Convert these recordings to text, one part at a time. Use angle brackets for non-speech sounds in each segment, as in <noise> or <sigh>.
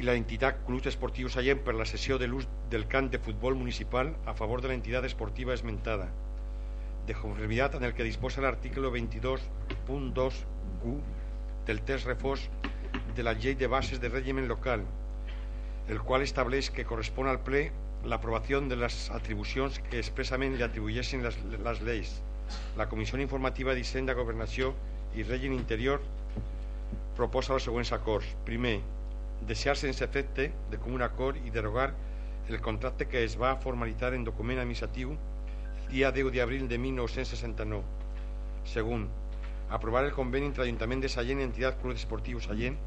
y la entidad Club Esportivo Sallén per la cessió de l'ús del camp de futbol municipal a favor de la entidad esportiva esmentada, de conformidad en el que disposa l'article 22.2 del test refós de la llei de bases de règim local, el qual estableix que correspon al ple l'aprovació de les atribucions que expressament li atribueixen les, les lleis. La Comissió Informativa d'Hisenda, Governació i Règim Interior proposa els següents acords. Primer, deixar sense efecte de comú acord i derogar el contracte que es va formalitzar en document administratiu el dia 10 d'abril de 1969. Segon, aprovar el conveni entre l'Ajuntament de Sallent i l'entitat Club Esportiu Sallent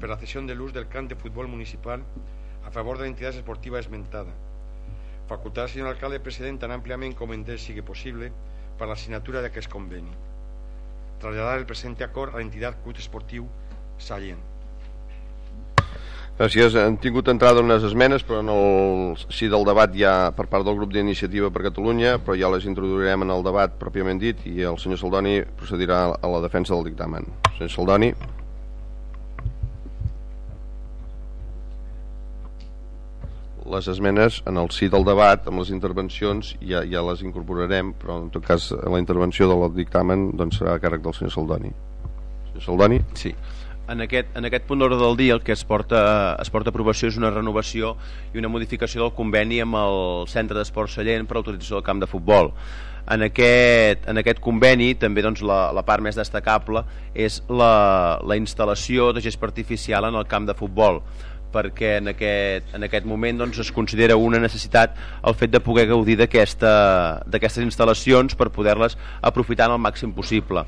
per la cessió de l'ús del camp de futbol municipal a favor de l'entitat esportiva esmentada. Facultar al senyor alcalde president tan àmpliament com en sigui possible per la signatura d'aquest conveni. Traslladar el present acord a l'entitat Club Esportiu Sallent. Gràcies. Han tingut entrada unes esmenes, però en el sí del debat ja per part del grup d'iniciativa per Catalunya, però ja les introduirem en el debat pròpiament dit i el senyor Saldoni procedirà a la defensa del dictamen. Senyor Saldoni. les esmenes en el sí del debat amb les intervencions ja, ja les incorporarem però en tot cas la intervenció del dictamen doncs, serà a càrrec del senyor Saldoni senyor Saldoni sí en aquest, en aquest punt d'ordre del dia el que es porta, es porta a aprovació és una renovació i una modificació del conveni amb el Centre d'Esport Sallent per a l'utilització del camp de futbol. En aquest, en aquest conveni també doncs, la, la part més destacable és la, la instal·lació de gespa artificial en el camp de futbol perquè en aquest, en aquest moment doncs, es considera una necessitat el fet de poder gaudir d'aquestes instal·lacions per poder-les aprofitar al màxim possible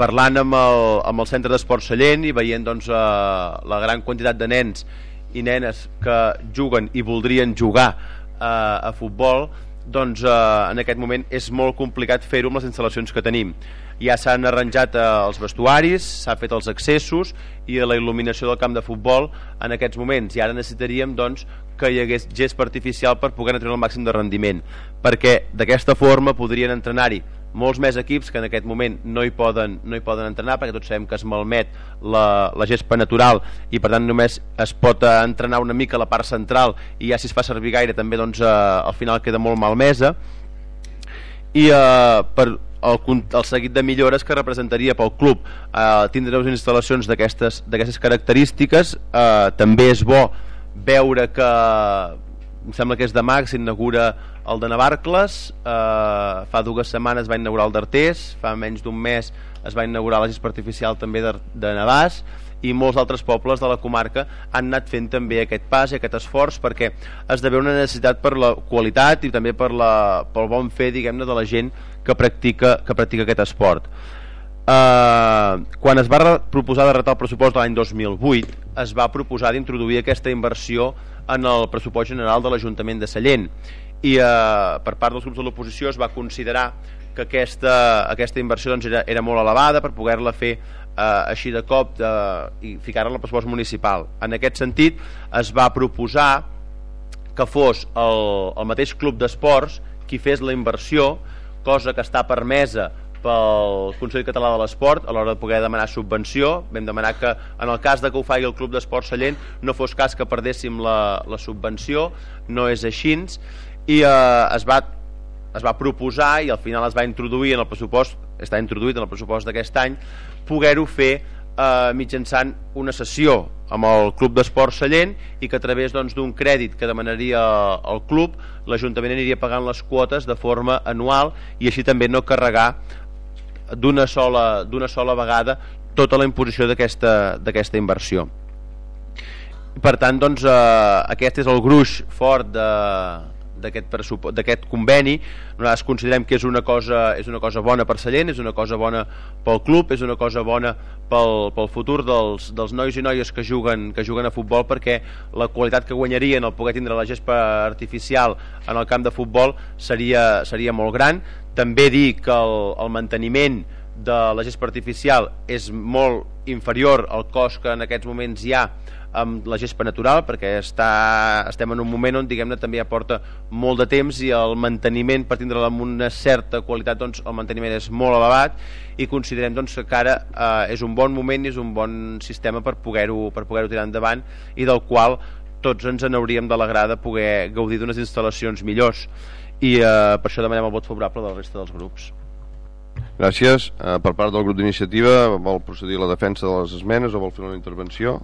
parlant amb el, amb el centre d'esport Sallent i veient doncs, eh, la gran quantitat de nens i nenes que juguen i voldrien jugar eh, a futbol doncs eh, en aquest moment és molt complicat fer-ho amb les instal·lacions que tenim. Ja s'han arranjat eh, els vestuaris s'ha fet els accessos i la il·luminació del camp de futbol en aquests moments. I ara necessitaríem doncs, que hi hagués gespa artificial per poder treure el màxim de rendiment perquè d'aquesta forma podrien entrenar-hi molts més equips que en aquest moment no hi poden, no hi poden entrenar perquè tots sabem que es malmet la, la gespa natural i per tant només es pot eh, entrenar una mica la part central i ja si es fa servir gaire també doncs, eh, al final queda molt malmesa. I eh, per el, el seguit de millores que representaria pel club eh, tindre unes instal·lacions d'aquestes característiques eh, també és bo veure que em sembla que és demà que s'inaugura el de Navarcles. Eh, fa dues setmanes va inaugurar el d'Artés fa menys d'un mes es va inaugurar la gespa artificial també de, de Navàs i molts altres pobles de la comarca han anat fent també aquest pas i aquest esforç perquè esdevé una necessitat per la qualitat i també per la, pel bon fer diguem-ne de la gent que practica, que practica aquest esport. Eh, quan es va proposar de retar el pressupost de l'any 2008 es va proposar d'introduir aquesta inversió en el pressupost general de l'Ajuntament de Sallent i eh, per part dels grups de l'oposició es va considerar que aquesta, aquesta inversió doncs, era, era molt elevada per poder-la fer eh, així de cop de, i ficar-la al pressupost municipal. En aquest sentit es va proposar que fos el, el mateix club d'esports qui fes la inversió, cosa que està permesa pel Consell Català de l'Esport a l'hora de poder demanar subvenció. Vam demanar que en el cas de que ho faci el Club d'Esport Sallent no fos cas que perdéssim la, la subvenció. No és així. I eh, es, va, es va proposar i al final es va introduir en el pressupost està introduït en el pressupost d'aquest any poder-ho fer eh, mitjançant una sessió amb el Club d'Esport Sallent i que a través doncs, d'un doncs, crèdit que demanaria el club l'Ajuntament aniria pagant les quotes de forma anual i així també no carregar d'una sola, sola vegada tota la imposició d'aquesta inversió. Per tant doncs, eh, aquest és el gruix fort de, d'aquest conveni. Nosaltres considerem que és una, cosa, és una cosa bona per Sallent, és una cosa bona pel club, és una cosa bona pel, pel futur dels, dels nois i noies que juguen, que juguen a futbol perquè la qualitat que guanyarien el poder tindre la gespa artificial en el camp de futbol seria, seria molt gran també dir que el, el manteniment de la gespa artificial és molt inferior al cost que en aquests moments hi ha amb la gespa natural perquè està, estem en un moment on diguem-ne també aporta molt de temps i el manteniment per tindre-la amb una certa qualitat doncs el manteniment és molt elevat i considerem doncs, que ara eh, és un bon moment i és un bon sistema per poder-ho per poder tirar endavant i del qual tots ens en hauríem d'alegrar de poder gaudir d'unes instal·lacions millors i eh, per això demanem el vot favorable de la resta dels grups. Gràcies. Eh, per part del grup d'iniciativa, vol procedir a la defensa de les esmenes o vol fer una intervenció?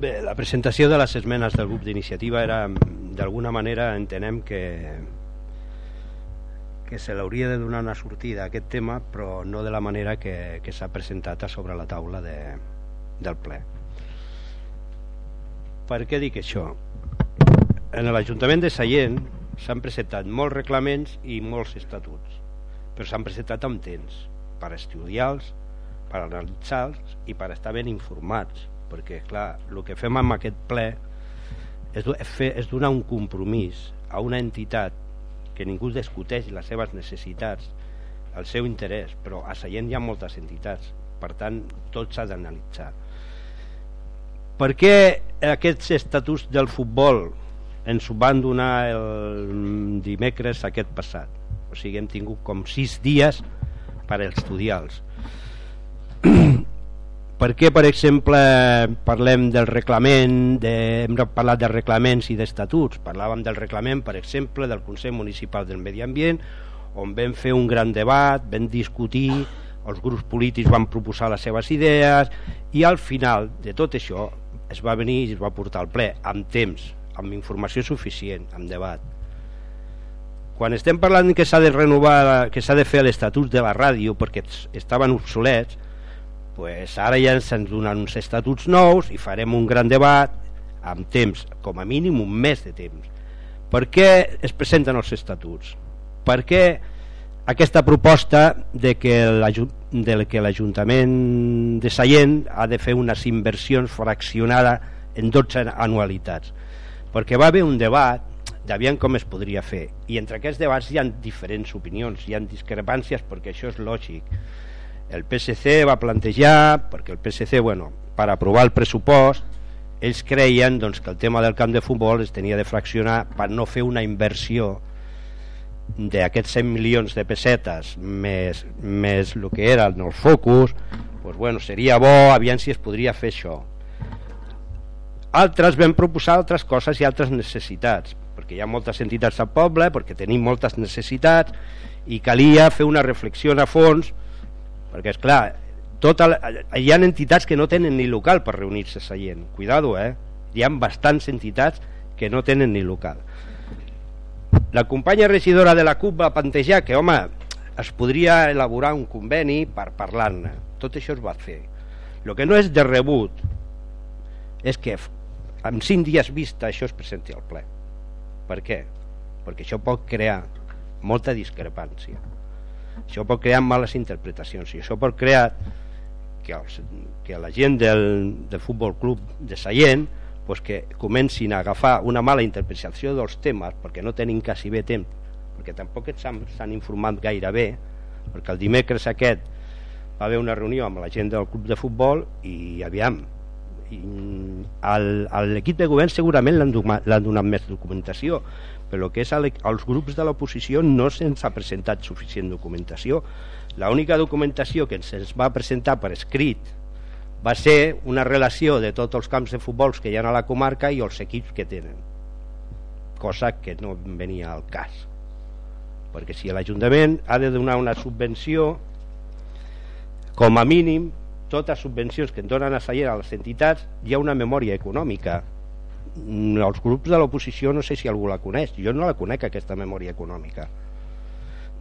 Bé, la presentació de les esmenes del grup d'iniciativa era, d'alguna manera, entenem que que se l'hauria de donar una sortida a aquest tema, però no de la manera que, que s'ha presentat a sobre la taula de, del ple. Per què dic això? En l'Ajuntament de Sallent s'han presentat molts reglaments i molts estatuts, però s'han presentat amb temps per estudiar-los, per analitzar-los i per estar ben informats, perquè, clar, el que fem amb aquest ple és, fer, és donar un compromís a una entitat que ningú discuteix les seves necessitats, el seu interès, però a Sallent hi ha moltes entitats, per tant, tot s'ha d'analitzar. Per què aquests estatuts del futbol ens ho van donar el dimecres aquest passat? O sigui, hem tingut com sis dies per estudiar-los. Per què, per exemple, parlem del reglament, de, hem parlat de reglaments i d'estatuts? Parlàvem del reglament, per exemple, del Consell Municipal del Medi Ambient, on vam fer un gran debat, vam discutir, els grups polítics van proposar les seves idees i al final de tot això es va venir i es va portar al ple amb temps, amb informació suficient, amb debat. Quan estem parlant que s'ha de renovar, que s'ha de fer l'estatut de la ràdio perquè estaven obsolets, pues ara ja se'ns donen uns estatuts nous i farem un gran debat amb temps, com a mínim un mes de temps. Per què es presenten els estatuts? Per què aquesta proposta de que l'Ajuntament de Sallent ha de fer unes inversions fraccionades en 12 anualitats? Perquè va haver un debat d'aviam com es podria fer i entre aquests debats hi ha diferents opinions, hi ha discrepàncies perquè això és lògic el PSC va plantejar, perquè el PSC, bueno, per aprovar el pressupost, ells creien doncs, que el tema del camp de futbol es tenia de fraccionar per no fer una inversió d'aquests 100 milions de pessetes més, més el que era el focus doncs, bueno, seria bo, aviam si es podria fer això. Altres vam proposar altres coses i altres necessitats perquè hi ha moltes entitats al poble perquè tenim moltes necessitats i calia fer una reflexió a fons perquè és clar tota la, hi ha entitats que no tenen ni local per reunir-se a Sallent. Cuidado eh? Hi ha bastants entitats que no tenen ni local. La companya regidora de la CUP va plantejar que home es podria elaborar un conveni per parlar-ne. Tot això es va fer. El que no és de rebut és que en cinc dies vista això es presenti al ple. Per què? perquè això pot crear molta discrepància això pot crear males interpretacions i això pot crear que, els, que la gent del, del futbol club de Sallent pues que comencin a agafar una mala interpretació dels temes perquè no tenen quasi bé temps perquè tampoc s'han informat gaire bé perquè el dimecres aquest va haver una reunió amb la gent del club de futbol i aviam l'equip de govern segurament l'han donat més documentació però que és als grups de l'oposició no se'ns ha presentat suficient documentació. L'única documentació que se'ns va presentar per escrit va ser una relació de tots els camps de futbols que hi ha a la comarca i els equips que tenen cosa que no venia al cas. Perquè si l'Ajuntament ha de donar una subvenció com a mínim totes les subvencions que en donen a Sallent a les entitats hi ha una memòria econòmica els grups de l'oposició no sé si algú la coneix. Jo no la conec aquesta memòria econòmica.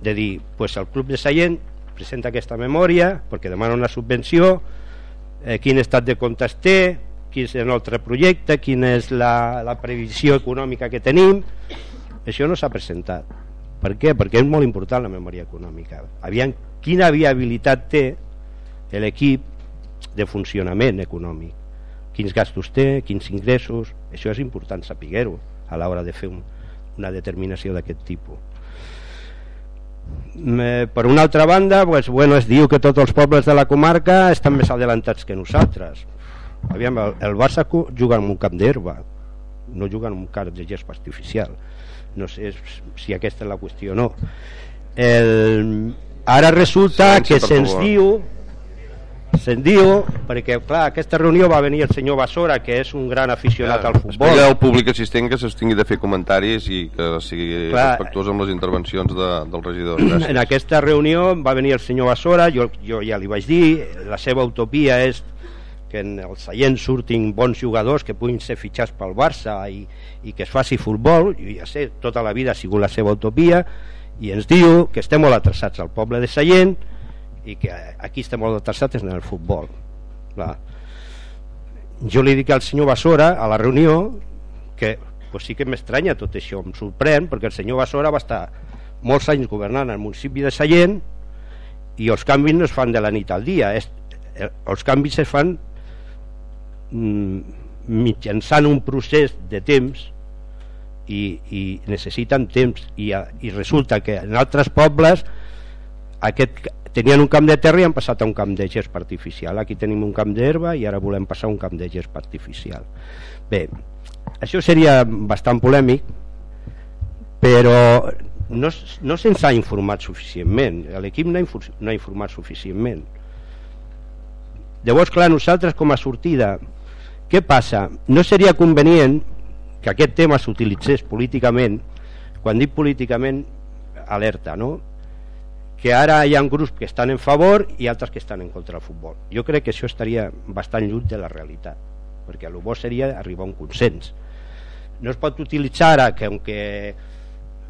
De dir, pues el club de Sallent presenta aquesta memòria perquè demana una subvenció eh, quin estat de comptes té quin és el nostre projecte quina és la, la previsió econòmica que tenim. Això no s'ha presentat. Per què? perquè és molt important la memòria econòmica. Aviam quina viabilitat té l'equip de funcionament econòmic quins gastos té, quins ingressos. Això és important saber-ho a l'hora de fer un, una determinació d'aquest tipus. Per una altra banda pues, bueno, es diu que tots els pobles de la comarca estan més adelantats que nosaltres. Aviam, el, el Barça juga en un camp d'herba no juga en un camp de gespa artificial. No sé si aquesta és la qüestió o no. El, ara resulta Silenci, que se'ns diu se'n diu, perquè clar, aquesta reunió va venir el senyor Bassora, que és un gran aficionat ja, al futbol. Espera al públic assistent que s'estingui de fer comentaris i que sigui clar, respectuós amb les intervencions de, del regidor. Gràcies. En aquesta reunió va venir el senyor Bassora, jo, jo ja li vaig dir, la seva utopia és que en el Sallent surtin bons jugadors que puguin ser fitxats pel Barça i, i que es faci futbol, jo ja sé, tota la vida ha sigut la seva utopia, i ens diu que estem molt atrasats al poble de Sallent, i que aquí estem molt interessats en el futbol. Clar. jo li dic al senyor Bassora a la reunió que pues sí que m'estranya tot això em sorprèn perquè el senyor Bassora va estar molts anys governant al municipi de Sallent i els canvis no es fan de la nit al dia. És, els canvis es fan mm, mitjançant un procés de temps i, i necessiten temps. I, i resulta que en altres pobles aquest tenien un camp de terra i han passat a un camp de gesp artificial aquí tenim un camp d'herba i ara volem passar a un camp de gesp artificial bé, això seria bastant polèmic però no, no se'ns ha informat suficientment l'equip no, no ha informat suficientment llavors clar, nosaltres com a sortida què passa? no seria convenient que aquest tema s'utilitzés políticament quan dic políticament alerta, no? Que ara hi ha grups que estan en favor i altres que estan en contra del futbol. Jo crec que això estaria bastant lluny de la realitat, perquè el bo seria arribar a un consens. No es pot utilitzar ara que, aunque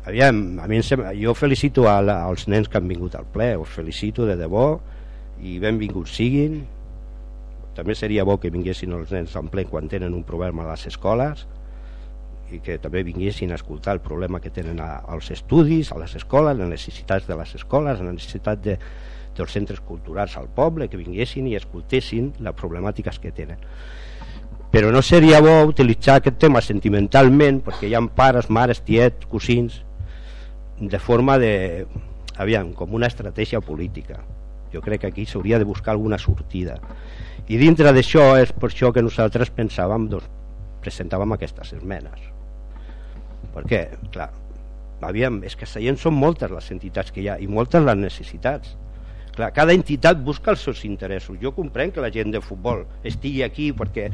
aviam, a mi sembla, jo felicito a la, als nens que han vingut al ple, us felicito de debò i benvinguts siguin. També seria bo que vinguessin els nens al ple quan tenen un problema a les escoles, i que també vinguessin a escoltar el problema que tenen als estudis, a les escoles, les necessitats de les escoles, la necessitat de, dels centres culturals al poble, que vinguessin i escoltessin les problemàtiques que tenen. Però no seria bo utilitzar aquest tema sentimentalment, perquè hi ha pares, mares, tiets, cosins, de forma de, aviam, com una estratègia política. Jo crec que aquí s'hauria de buscar alguna sortida. I dintre d'això és per això que nosaltres pensàvem, doncs, presentàvem aquestes esmenes perquè, clar, aviam, és que a Sallent són moltes les entitats que hi ha i moltes les necessitats. Clar, cada entitat busca els seus interessos. Jo comprenc que la gent de futbol estigui aquí perquè,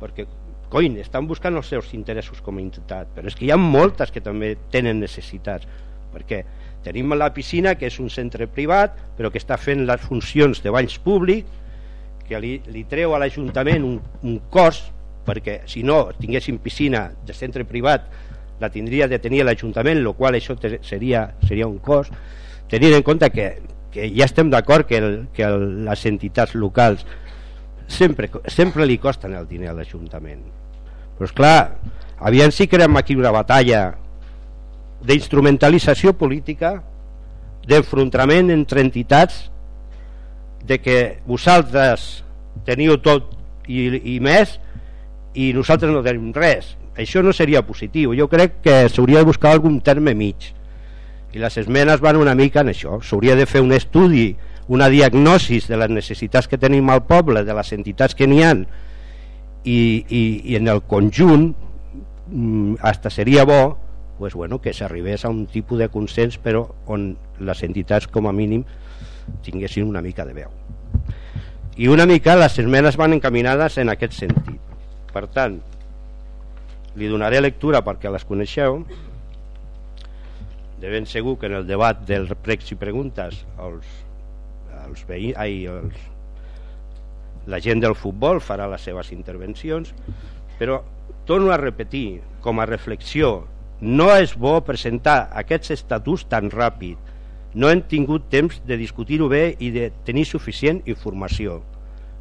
perquè coin, estan buscant els seus interessos com a entitat, però és que hi ha moltes que també tenen necessitats, perquè tenim la piscina, que és un centre privat, però que està fent les funcions de banys públic, que li, li treu a l'Ajuntament un, un cost, perquè si no tinguéssim piscina de centre privat la tindria de tenir l'Ajuntament, el qual això seria, seria un cost, tenint en compte que, que ja estem d'acord que, el, que el, les entitats locals sempre, sempre li costen el diner a l'Ajuntament. Però clar, aviam si creem aquí una batalla d'instrumentalització política, d'enfrontament entre entitats, de que vosaltres teniu tot i, i més i nosaltres no tenim res això no seria positiu. Jo crec que s'hauria de buscar algun terme mig. I les esmenes van una mica en això. S'hauria de fer un estudi una diagnosis de les necessitats que tenim al poble de les entitats que n'hi han. I, i, i en el conjunt mm, hasta seria bo pues bueno, que s'arribés a un tipus de consens però on les entitats com a mínim tinguessin una mica de veu. I una mica les esmenes van encaminades en aquest sentit. Per tant li donaré lectura perquè les coneixeu. De ben segur que en el debat dels pregs i preguntes els, els veïns, ai, els, la gent del futbol farà les seves intervencions però torno a repetir com a reflexió no és bo presentar aquests estatuts tan ràpid. No hem tingut temps de discutir-ho bé i de tenir suficient informació.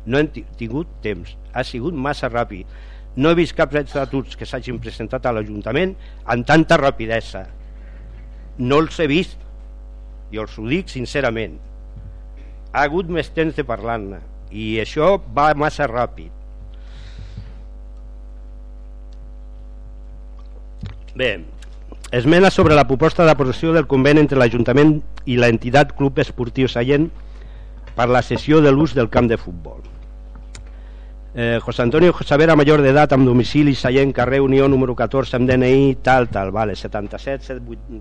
No hem tingut temps. Ha sigut massa ràpid no he vist cap estatuts que s'hagin presentat a l'Ajuntament amb tanta rapidesa. No els he vist, i els ho dic sincerament. Ha hagut més temps de parlar-ne, i això va massa ràpid. Bé, esmena sobre la proposta d'aprovació del conveni entre l'Ajuntament i l'entitat Club Esportiu Sallent per la sessió de l'ús del camp de futbol. Eh, José Antonio Savera, mayor de edat, amb domicili Sallent, carrer Unió, número 14, amb DNI, tal, tal, vale, 77,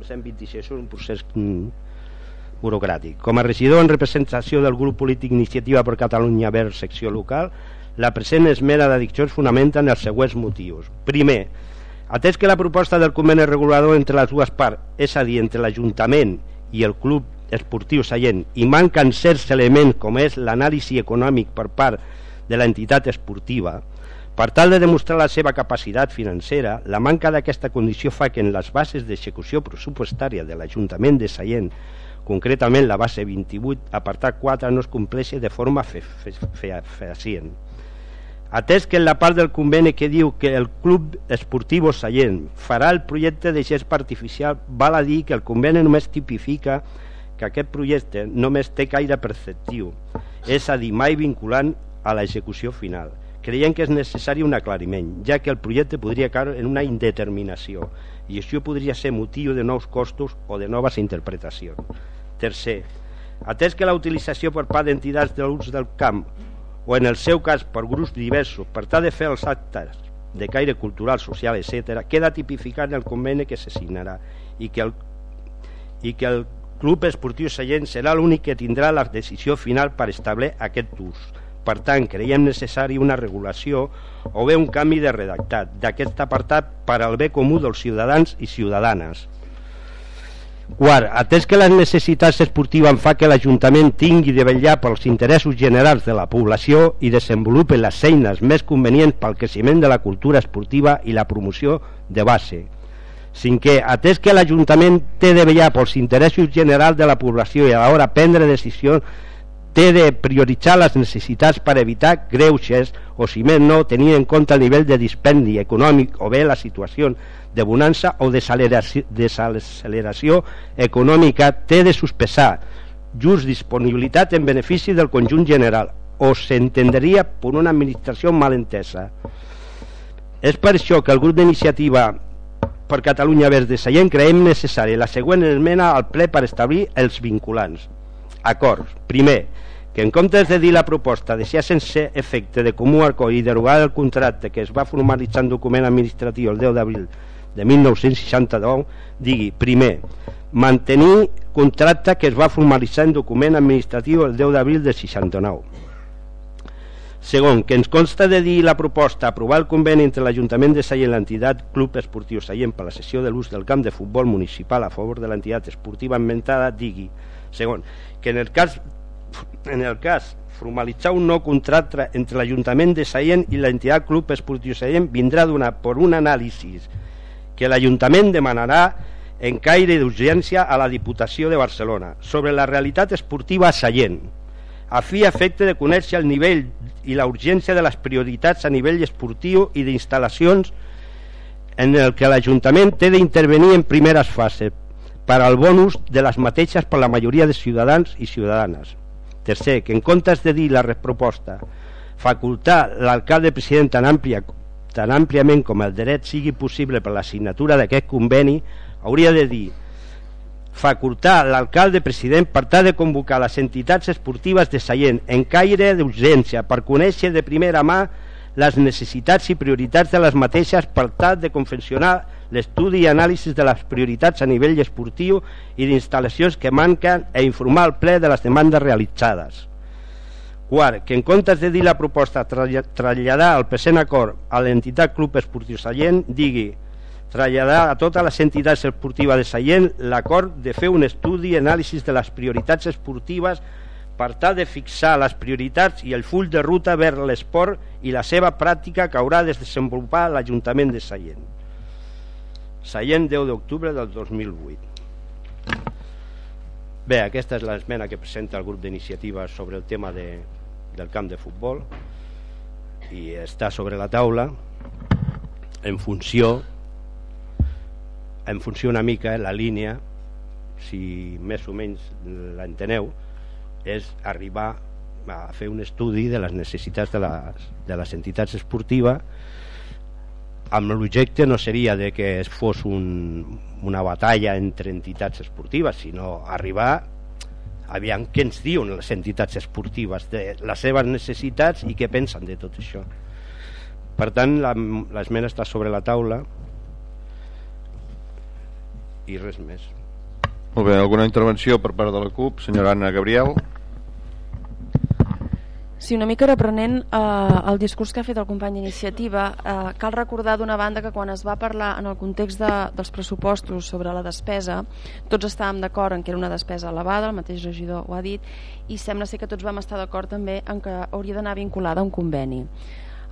126, un procés mm, burocràtic. Com a regidor en representació del grup polític Iniciativa per Catalunya Verd, secció local, la present esmena d'addicció es fonamenta en els següents motius. Primer, atès que la proposta del conveni regulador entre les dues parts, és a dir, entre l'Ajuntament i el club esportiu Sallent, i manquen certs elements com és l'anàlisi econòmic per part de l'entitat esportiva, per tal de demostrar la seva capacitat financera, la manca d'aquesta condició fa que en les bases d'execució pressupostària de l'Ajuntament de Sallent concretament la base 28, apartat 4, no es compleixi de forma fe, fe, fe, fehacient. Atès que en la part del conveni que diu que el Club Esportiu Sallent farà el projecte de gest artificial, val a dir que el conveni només tipifica que aquest projecte només té caire perceptiu, és a dir, mai vinculant a l'execució final. Creiem que és necessari un aclariment, ja que el projecte podria caure en una indeterminació i això podria ser motiu de nous costos o de noves interpretacions. Tercer, atès que la utilització per part d'entitats de l'ús del camp o en el seu cas per grups diversos per tal de fer els actes de caire cultural, social, etc., queda tipificat en el conveni que se signarà i que el, i que el Club Esportiu Sallent serà l'únic que tindrà la decisió final per establir aquest ús. Per tant, creiem necessari una regulació o bé un canvi de redactat d'aquest apartat per al bé comú dels ciutadans i ciutadanes Quart, atès que les necessitats esportives en fa que l'Ajuntament tingui de vetllar pels interessos generals de la població i desenvolupi les eines més convenients pel creixement de la cultura esportiva i la promoció de base. Cinquè, atès que l'Ajuntament té de vetllar pels interessos generals de la població i a l'hora prendre decisions té de prioritzar les necessitats per evitar greuges o, si més no, tenir en compte el nivell de dispendi econòmic o bé la situació de bonança o desaceleració econòmica té de sospesar just disponibilitat en benefici del conjunt general o s'entendria per una administració malentesa. És per això que el grup d'iniciativa per Catalunya Verds de Sallent creiem necessari la següent esmena al ple per establir els vinculants. Acords. Primer, que en comptes de dir la proposta deixar sense efecte de comú acord i derogar el contracte que es va formalitzar en document administratiu el 10 d'abril de 1969 digui, primer, mantenir contracte que es va formalitzar en document administratiu el 10 d'abril de 69. Segon, que ens consta de dir la proposta aprovar el conveni entre l'Ajuntament de Sallent i l'entitat Club Esportiu Sallent per la sessió de l'ús del camp de futbol municipal a favor de l'entitat esportiva inventada digui, segon, que en el cas en el cas formalitzar un nou contracte entre l'Ajuntament de Sallent i l'entitat Club Esportiu Sallent vindrà donar per un anàlisi que l'Ajuntament demanarà en caire d'urgència a la Diputació de Barcelona sobre la realitat esportiva a Sallent, a fi efecte de conèixer el nivell i la urgència de les prioritats a nivell esportiu i d'instal·lacions en el que l'Ajuntament té d'intervenir en primeres fases per al bonus de les mateixes per la majoria de ciutadans i ciutadanes. Tercer, que en comptes de dir la proposta facultar l'alcalde president tan àmplia tan àmpliament com el dret sigui possible per la signatura d'aquest conveni, hauria de dir facultar l'alcalde president per tal de convocar les entitats esportives de Sallent en caire d'urgència per conèixer de primera mà les necessitats i prioritats de les mateixes per tal de confeccionar l'estudi i anàlisi de les prioritats a nivell esportiu i d'instal·lacions que manquen e informar el ple de les demandes realitzades. Quart, que en comptes de dir la proposta traslladar el present acord a l'entitat Club Esportiu Sallent, digui traslladar a totes les entitats esportives de Sallent l'acord de fer un estudi i anàlisi de les prioritats esportives per tal de fixar les prioritats i el full de ruta vers l'esport i la seva pràctica que haurà de desenvolupar l'Ajuntament de Sallent. Sallent 10 d'octubre del 2008. Bé, aquesta és l'esmena que presenta el grup d'iniciativa sobre el tema de, del camp de futbol i està sobre la taula en funció en funció una mica eh, la línia si més o menys l'enteneu és arribar a fer un estudi de les necessitats de les, de les entitats esportives amb l'objecte no seria de que es fos un, una batalla entre entitats esportives, sinó arribar aviam què ens diuen les entitats esportives de les seves necessitats i què pensen de tot això. Per tant l'esmena està sobre la taula i res més. Molt bé, alguna intervenció per part de la CUP? Senyora Anna Gabriel Sí, una mica reprenent eh, el discurs que ha fet el company d'iniciativa, eh, cal recordar d'una banda que quan es va parlar en el context de, dels pressupostos sobre la despesa, tots estàvem d'acord en que era una despesa elevada, el mateix regidor ho ha dit, i sembla ser que tots vam estar d'acord també en que hauria d'anar vinculada a un conveni.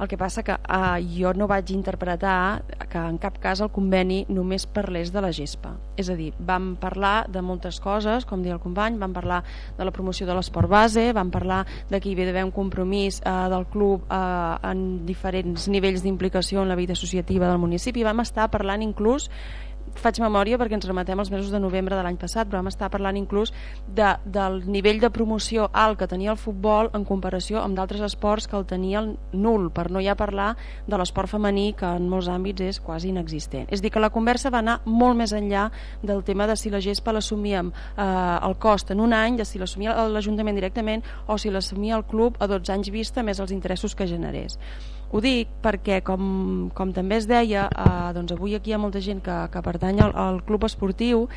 El que passa que eh, jo no vaig interpretar que en cap cas el conveni només parlés de la gespa. És a dir, vam parlar de moltes coses, com diu el company, vam parlar de la promoció de l'esport base, vam parlar de que hi havia d'haver un compromís eh, del club eh, en diferents nivells d'implicació en la vida associativa del municipi, vam estar parlant inclús faig memòria perquè ens rematem als mesos de novembre de l'any passat, però vam estar parlant inclús de, del nivell de promoció alt que tenia el futbol en comparació amb d'altres esports que el tenia el nul, per no ja parlar de l'esport femení que en molts àmbits és quasi inexistent. És dir, que la conversa va anar molt més enllà del tema de si la gespa l'assumíem eh, el cost en un any, de si l'assumia l'Ajuntament directament o si l'assumia el club a 12 anys vista més els interessos que generés. Ho dic perquè, com, com també es deia, eh, doncs avui aquí hi ha molta gent que, que pertany al, al club esportiu,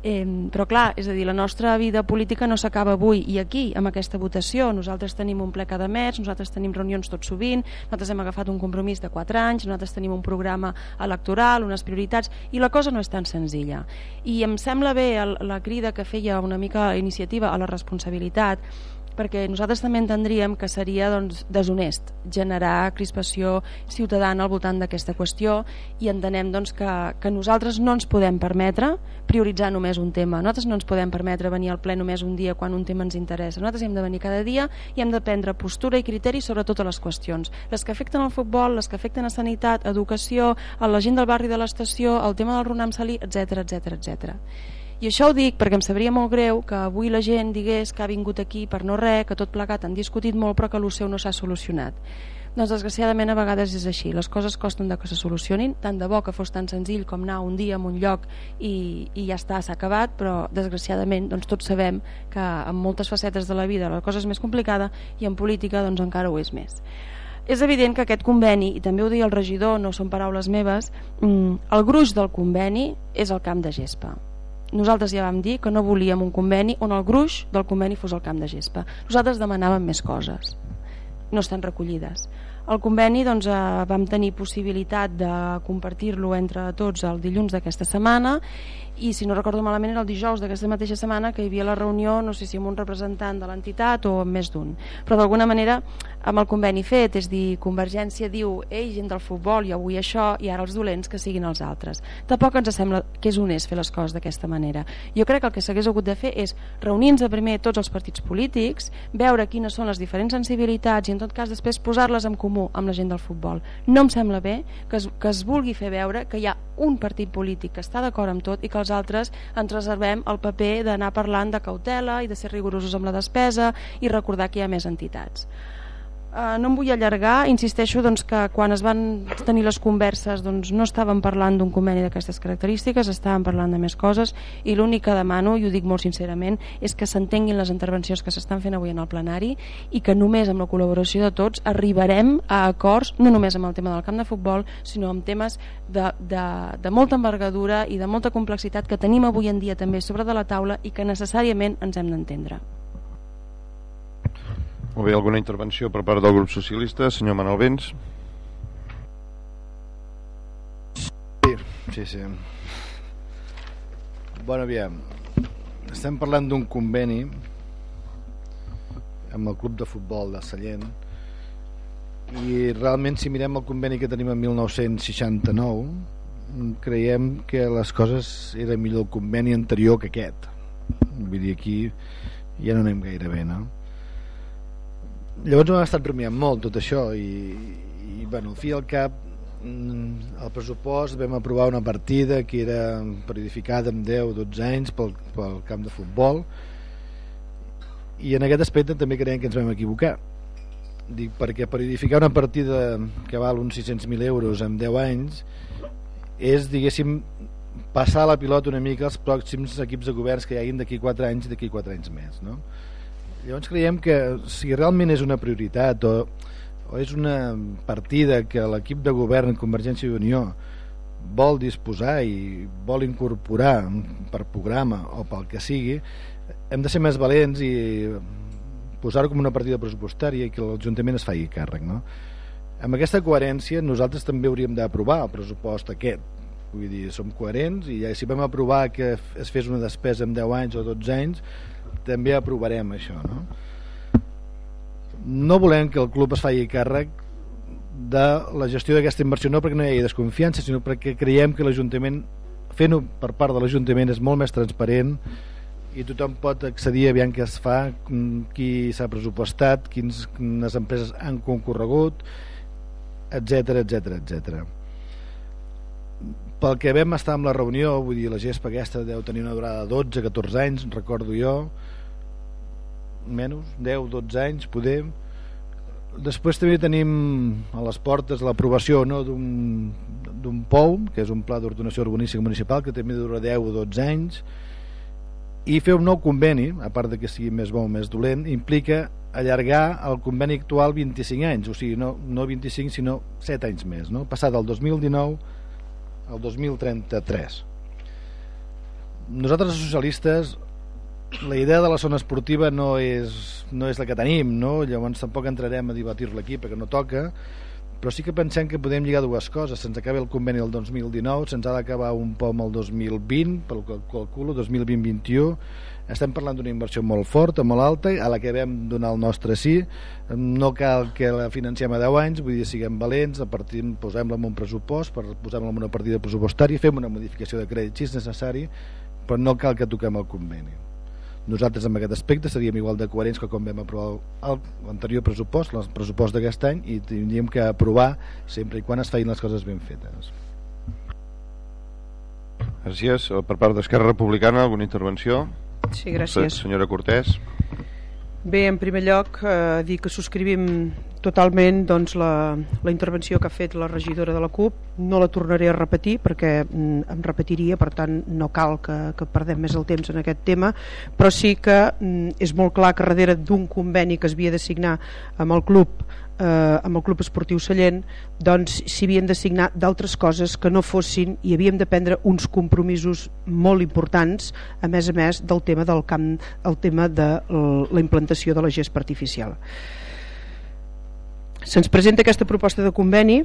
eh, però clar, és a dir, la nostra vida política no s'acaba avui i aquí, amb aquesta votació. Nosaltres tenim un ple cada mes, nosaltres tenim reunions tot sovint, nosaltres hem agafat un compromís de 4 anys, nosaltres tenim un programa electoral, unes prioritats, i la cosa no és tan senzilla. I em sembla bé el, la crida que feia una mica iniciativa a la responsabilitat, perquè nosaltres també entendríem que seria doncs, deshonest generar crispació ciutadana al voltant d'aquesta qüestió i entenem doncs, que, que nosaltres no ens podem permetre prioritzar només un tema. Nosaltres no ens podem permetre venir al ple només un dia quan un tema ens interessa. Nosaltres hem de venir cada dia i hem de prendre postura i criteri sobre totes les qüestions. Les que afecten el futbol, les que afecten a sanitat, educació, a la gent del barri de l'estació, el tema del Ronam Salí, etc etc etc. I això ho dic perquè em sabria molt greu que avui la gent digués que ha vingut aquí per no res, que tot plegat han discutit molt però que el seu no s'ha solucionat. Doncs desgraciadament a vegades és així, les coses costen de que se solucionin, tant de bo que fos tan senzill com anar un dia a un lloc i, i ja està, s'ha acabat, però desgraciadament doncs, tots sabem que en moltes facetes de la vida la cosa és més complicada i en política doncs, encara ho és més. És evident que aquest conveni, i també ho deia el regidor, no són paraules meves, mm, el gruix del conveni és el camp de gespa nosaltres ja vam dir que no volíem un conveni on el gruix del conveni fos el camp de gespa. Nosaltres demanàvem més coses, no estan recollides. El conveni doncs, eh, vam tenir possibilitat de compartir-lo entre tots el dilluns d'aquesta setmana i si no recordo malament era el dijous d'aquesta mateixa setmana que hi havia la reunió, no sé si amb un representant de l'entitat o amb més d'un. Però d'alguna manera amb el conveni fet és dir, Convergència diu ei, gent del futbol, i avui això i ara els dolents que siguin els altres. Tampoc ens sembla que és honest fer les coses d'aquesta manera. Jo crec que el que s'hagués hagut de fer és reunir-nos primer tots els partits polítics veure quines són les diferents sensibilitats i en tot cas després posar-les en comú amb la gent del futbol no em sembla bé que es, que es vulgui fer veure que hi ha un partit polític que està d'acord amb tot i que els altres ens reservem el paper d'anar parlant de cautela i de ser rigorosos amb la despesa i recordar que hi ha més entitats. Uh, no em vull allargar, insisteixo doncs, que quan es van tenir les converses doncs, no estàvem parlant d'un conveni d'aquestes característiques, estàvem parlant de més coses i l'únic que demano, i ho dic molt sincerament, és que s'entenguin les intervencions que s'estan fent avui en el plenari i que només amb la col·laboració de tots arribarem a acords, no només amb el tema del camp de futbol, sinó amb temes de, de, de molta envergadura i de molta complexitat que tenim avui en dia també sobre de la taula i que necessàriament ens hem d'entendre. Molt bé, alguna intervenció per part del grup socialista? Senyor Manuel Vents. Sí, sí, sí. Bueno, aviam. Estem parlant d'un conveni amb el club de futbol de Sallent i realment si mirem el conveni que tenim en 1969 creiem que les coses era millor el conveni anterior que aquest vull dir aquí ja no anem gaire bé no? Llavors hem estat rumiant molt tot això i, i bueno, al fi al cap mm, el pressupost vam aprovar una partida que era periodificada amb 10-12 anys pel, pel camp de futbol i en aquest aspecte també creiem que ens vam equivocar dic perquè per edificar una partida que val uns 600.000 euros en 10 anys és, diguéssim, passar la pilota una mica als pròxims equips de governs que hi hagin d'aquí 4 anys i d'aquí 4 anys més no? Llavors creiem que si realment és una prioritat o, o és una partida que l'equip de govern Convergència i Unió vol disposar i vol incorporar per programa o pel que sigui hem de ser més valents i posar-ho com una partida pressupostària i que l'Ajuntament es faci càrrec no? amb aquesta coherència nosaltres també hauríem d'aprovar el pressupost aquest vull dir, som coherents i si vam aprovar que es fes una despesa en 10 anys o 12 anys també aprovarem això no? no volem que el club es faci càrrec de la gestió d'aquesta inversió no perquè no hi hagi desconfiança sinó perquè creiem que l'Ajuntament fent-ho per part de l'Ajuntament és molt més transparent i tothom pot accedir aviam què es fa, qui s'ha pressupostat, quines empreses han concorregut, etc etc etc pel que vam estar amb la reunió vull dir, la gespa aquesta deu tenir una durada de 12-14 anys, recordo jo. Menys, 10-12 anys podem després també tenim a les portes l'aprovació no, d'un POU que és un pla d'ordenació urbanística municipal que també dura 10 o 12 anys. I fer un nou conveni a part de que sigui més bo o més dolent implica allargar el conveni actual 25 anys, o sigui, no, no 25 sinó 7 anys més, no? passar del 2019 el 2033 nosaltres socialistes la idea de la zona esportiva no és, no és la que tenim no? llavors tampoc entrarem a debatir-la aquí perquè no toca però sí que pensem que podem lligar dues coses. Se'ns acaba el conveni del 2019 se'ns ha d'acabar un POM el 2020 pel que calculo, 2020-21 estem parlant d'una inversió molt forta, molt alta, a la que vam donar el nostre sí, no cal que la financiem a 10 anys, vull dir, siguem valents, posem-la en un pressupost, posem-la en una partida pressupostària, fem una modificació de crèdit si és necessari, però no cal que toquem el conveni. Nosaltres en aquest aspecte seríem igual de coherents que com vam aprovar l'anterior pressupost, el pressupost d'aquest any, i tindríem que aprovar sempre i quan es feien les coses ben fetes. Gràcies. Per part d'Esquerra Republicana, alguna intervenció? Sí, gràcies. Senyora Cortés. Bé, en primer lloc, eh, dir que subscrivim totalment doncs, la, la intervenció que ha fet la regidora de la CUP. No la tornaré a repetir perquè mm, em repetiria, per tant no cal que, que perdem més el temps en aquest tema, però sí que mm, és molt clar que darrere d'un conveni que es havia de signar amb el club eh, amb el Club Esportiu Sallent doncs havien de signar d'altres coses que no fossin i havíem de prendre uns compromisos molt importants a més a més del tema del camp el tema de la implantació de la gespa artificial. Se'ns presenta aquesta proposta de conveni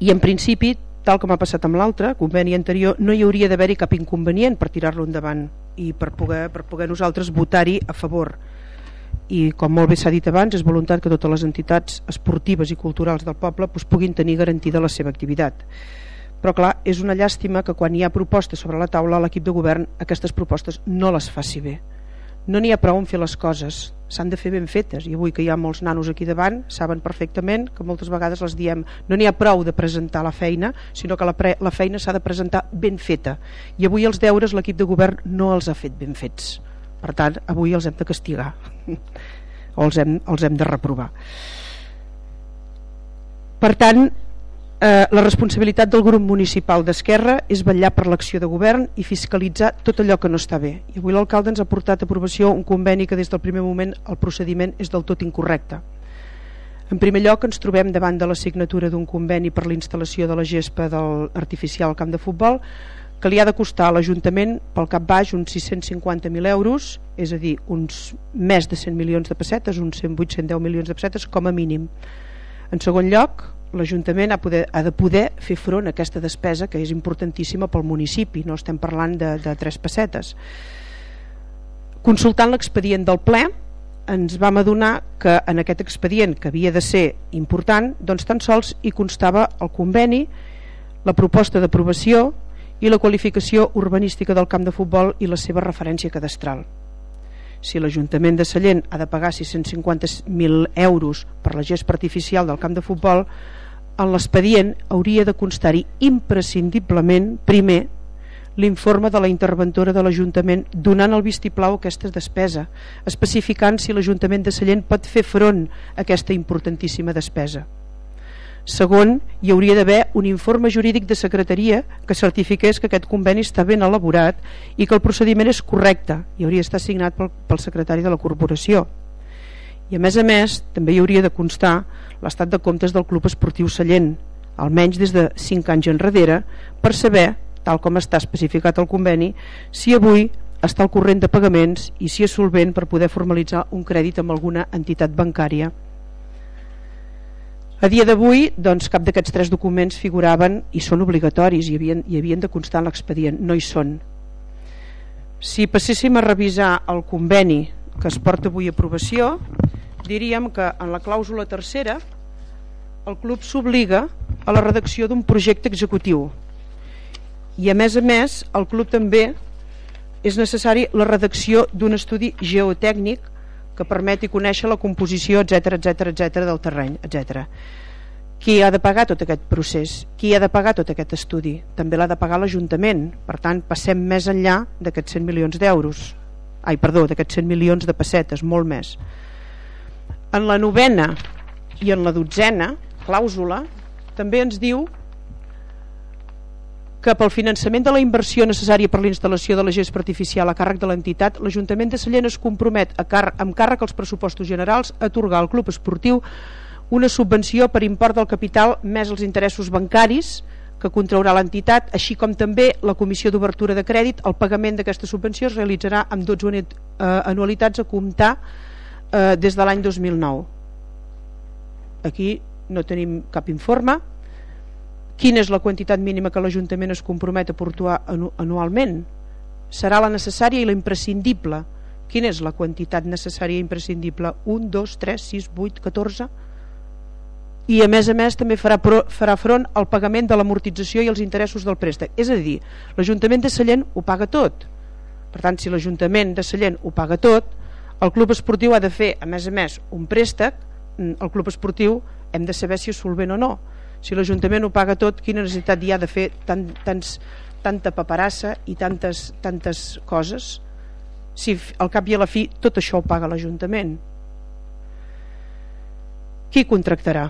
i en principi tal com ha passat amb l'altre conveni anterior no hi hauria d'haver-hi cap inconvenient per tirar-lo endavant i per poder, per poder nosaltres votar-hi a favor i com molt bé s'ha dit abans és voluntat que totes les entitats esportives i culturals del poble doncs, puguin tenir garantida la seva activitat. Però clar, és una llàstima que quan hi ha propostes sobre la taula l'equip de govern aquestes propostes no les faci bé. No n'hi ha prou en fer les coses s'han de fer ben fetes i avui que hi ha molts nanos aquí davant saben perfectament que moltes vegades les diem no n'hi ha prou de presentar la feina sinó que la, pre la feina s'ha de presentar ben feta. I avui els deures l'equip de govern no els ha fet ben fets per tant avui els hem de castigar. O els hem, els hem de reprovar. Per tant eh, la responsabilitat del grup municipal d'Esquerra és vetllar per l'acció de govern i fiscalitzar tot allò que no està bé. I avui l'alcalde ens ha portat a aprovació un conveni que des del primer moment el procediment és del tot incorrecte. En primer lloc ens trobem davant de la signatura d'un conveni per l'instal·lació de la gespa del artificial al camp de futbol que li ha de costar a l'Ajuntament pel cap baix uns 650.000 euros, és a dir, uns més de 100 milions de pessetes, uns 108-110 milions de pessetes com a mínim. En segon lloc, l'Ajuntament ha, poder, ha de poder fer front a aquesta despesa que és importantíssima pel municipi, no estem parlant de, de tres pessetes. Consultant l'expedient del ple, ens vam adonar que en aquest expedient, que havia de ser important, doncs tan sols hi constava el conveni, la proposta d'aprovació, i la qualificació urbanística del camp de futbol i la seva referència cadastral. Si l'Ajuntament de Sallent ha de pagar 650.000 euros per la gespa artificial del camp de futbol, en l'expedient hauria de constar-hi imprescindiblement, primer, l'informe de la interventora de l'Ajuntament donant el vistiplau a aquesta despesa, especificant si l'Ajuntament de Sallent pot fer front a aquesta importantíssima despesa. Segon, hi hauria d'haver un informe jurídic de secretaria que certifiqués que aquest conveni està ben elaborat i que el procediment és correcte i hauria d'estar signat pel, pel secretari de la corporació. I a més a més, també hi hauria de constar l'estat de comptes del Club Esportiu Sallent, almenys des de 5 anys enrere, per saber, tal com està especificat al conveni, si avui està al corrent de pagaments i si és solvent per poder formalitzar un crèdit amb alguna entitat bancària. A dia d'avui, doncs, cap d'aquests tres documents figuraven i són obligatoris i havien, i havien de constar en l'expedient, no hi són. Si passéssim a revisar el conveni que es porta avui a aprovació, diríem que en la clàusula tercera el club s'obliga a la redacció d'un projecte executiu i a més a més el club també és necessari la redacció d'un estudi geotècnic que permeti conèixer la composició etc etc etc del terreny etc. Qui ha de pagar tot aquest procés? Qui ha de pagar tot aquest estudi? També l'ha de pagar l'Ajuntament. Per tant, passem més enllà d'aquests 100 milions d'euros. Ai, perdó, d'aquests 100 milions de pessetes, molt més. En la novena i en la dotzena clàusula també ens diu que pel finançament de la inversió necessària per l'instal·lació de la gespa artificial a càrrec de l'entitat, l'Ajuntament de Sallent es compromet a car amb càrrec als pressupostos generals a atorgar al club esportiu una subvenció per import del capital més els interessos bancaris que contraurà l'entitat, així com també la comissió d'obertura de crèdit, el pagament d'aquesta subvenció es realitzarà amb 12 eh, anualitats a comptar eh, des de l'any 2009. Aquí no tenim cap informe, quina és la quantitat mínima que l'Ajuntament es compromet a portuar anualment? Serà la necessària i la imprescindible. Quina és la quantitat necessària i imprescindible? 1, 2, 3, 6, 8, 14 i a més a més també farà, pro, farà front al pagament de l'amortització i els interessos del préstec. És a dir, l'Ajuntament de Sallent ho paga tot. Per tant si l'Ajuntament de Sallent ho paga tot el club esportiu ha de fer a més a més un préstec mm, el club esportiu hem de saber si és solvent o no si l'Ajuntament ho paga tot, quina necessitat hi ha de fer tant, tants, tanta paperassa i tantes, tantes coses? Si al cap i a la fi tot això ho paga l'Ajuntament. Qui contractarà?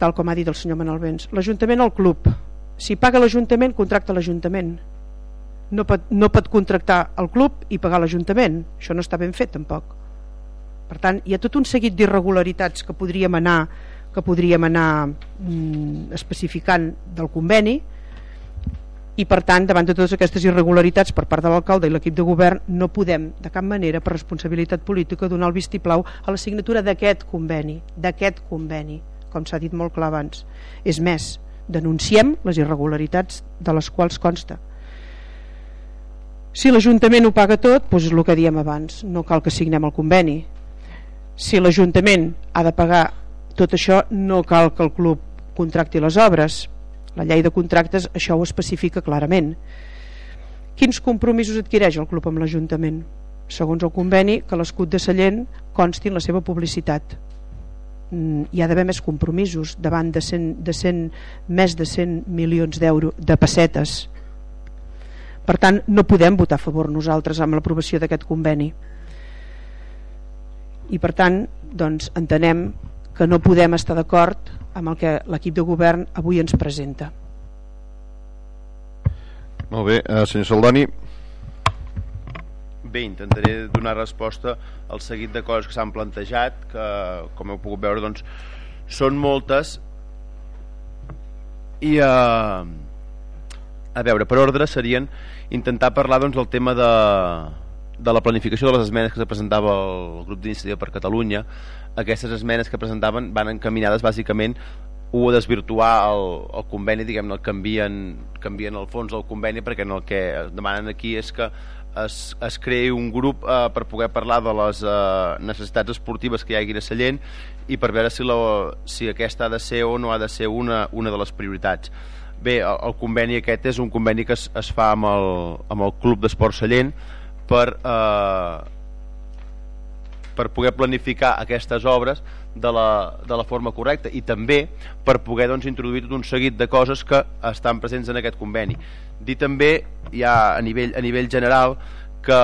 Tal com ha dit el senyor Manuel Vents. l'Ajuntament o el club? Si paga l'Ajuntament contracta l'Ajuntament. No pot, no pot contractar el club i pagar l'Ajuntament. Això no està ben fet tampoc. Per tant hi ha tot un seguit d'irregularitats que podríem anar que podríem anar mm, especificant del conveni. I per tant davant de totes aquestes irregularitats per part de l'alcalde i l'equip de govern no podem de cap manera per responsabilitat política donar el vistiplau a la signatura d'aquest conveni d'aquest conveni com s'ha dit molt clar abans. És més, denunciem les irregularitats de les quals consta. Si l'Ajuntament ho paga tot doncs és el que diem abans no cal que signem el conveni. Si l'Ajuntament ha de pagar tot això no cal que el club contracti les obres. La llei de contractes això ho especifica clarament. Quins compromisos adquireix el club amb l'Ajuntament? Segons el conveni que l'escut de Sallent consti en la seva publicitat. Mm, hi ha d'haver més compromisos davant de, 100, de 100, més de 100 milions d'euros de pessetes. Per tant no podem votar a favor nosaltres amb l'aprovació d'aquest conveni. I per tant doncs, entenem que no podem estar d'acord amb el que l'equip de govern avui ens presenta. Molt bé, eh, senyor Saldoni. Bé, intentaré donar resposta al seguit de coses que s'han plantejat, que com heu pogut veure doncs, són moltes i eh, a veure, per ordre serien intentar parlar doncs, del tema de, de la planificació de les esmenes que se presentava el grup d'iniciativa per Catalunya aquestes esmenes que presentaven van encaminades bàsicament o a desvirtuar el, el conveni, diguem-ne, canvien, canvien el fons del conveni perquè no, el que demanen aquí és que es, es creï un grup eh, per poder parlar de les eh, necessitats esportives que hi hagi a Sallent i per veure si, la, si aquesta ha de ser o no ha de ser una, una de les prioritats. Bé, el, el conveni aquest és un conveni que es, es fa amb el, amb el Club d'Esport Sallent per eh, per poder planificar aquestes obres de la, de la forma correcta i també per poder doncs, introduir tot un seguit de coses que estan presents en aquest conveni. Dir també, ja a nivell, a nivell general, que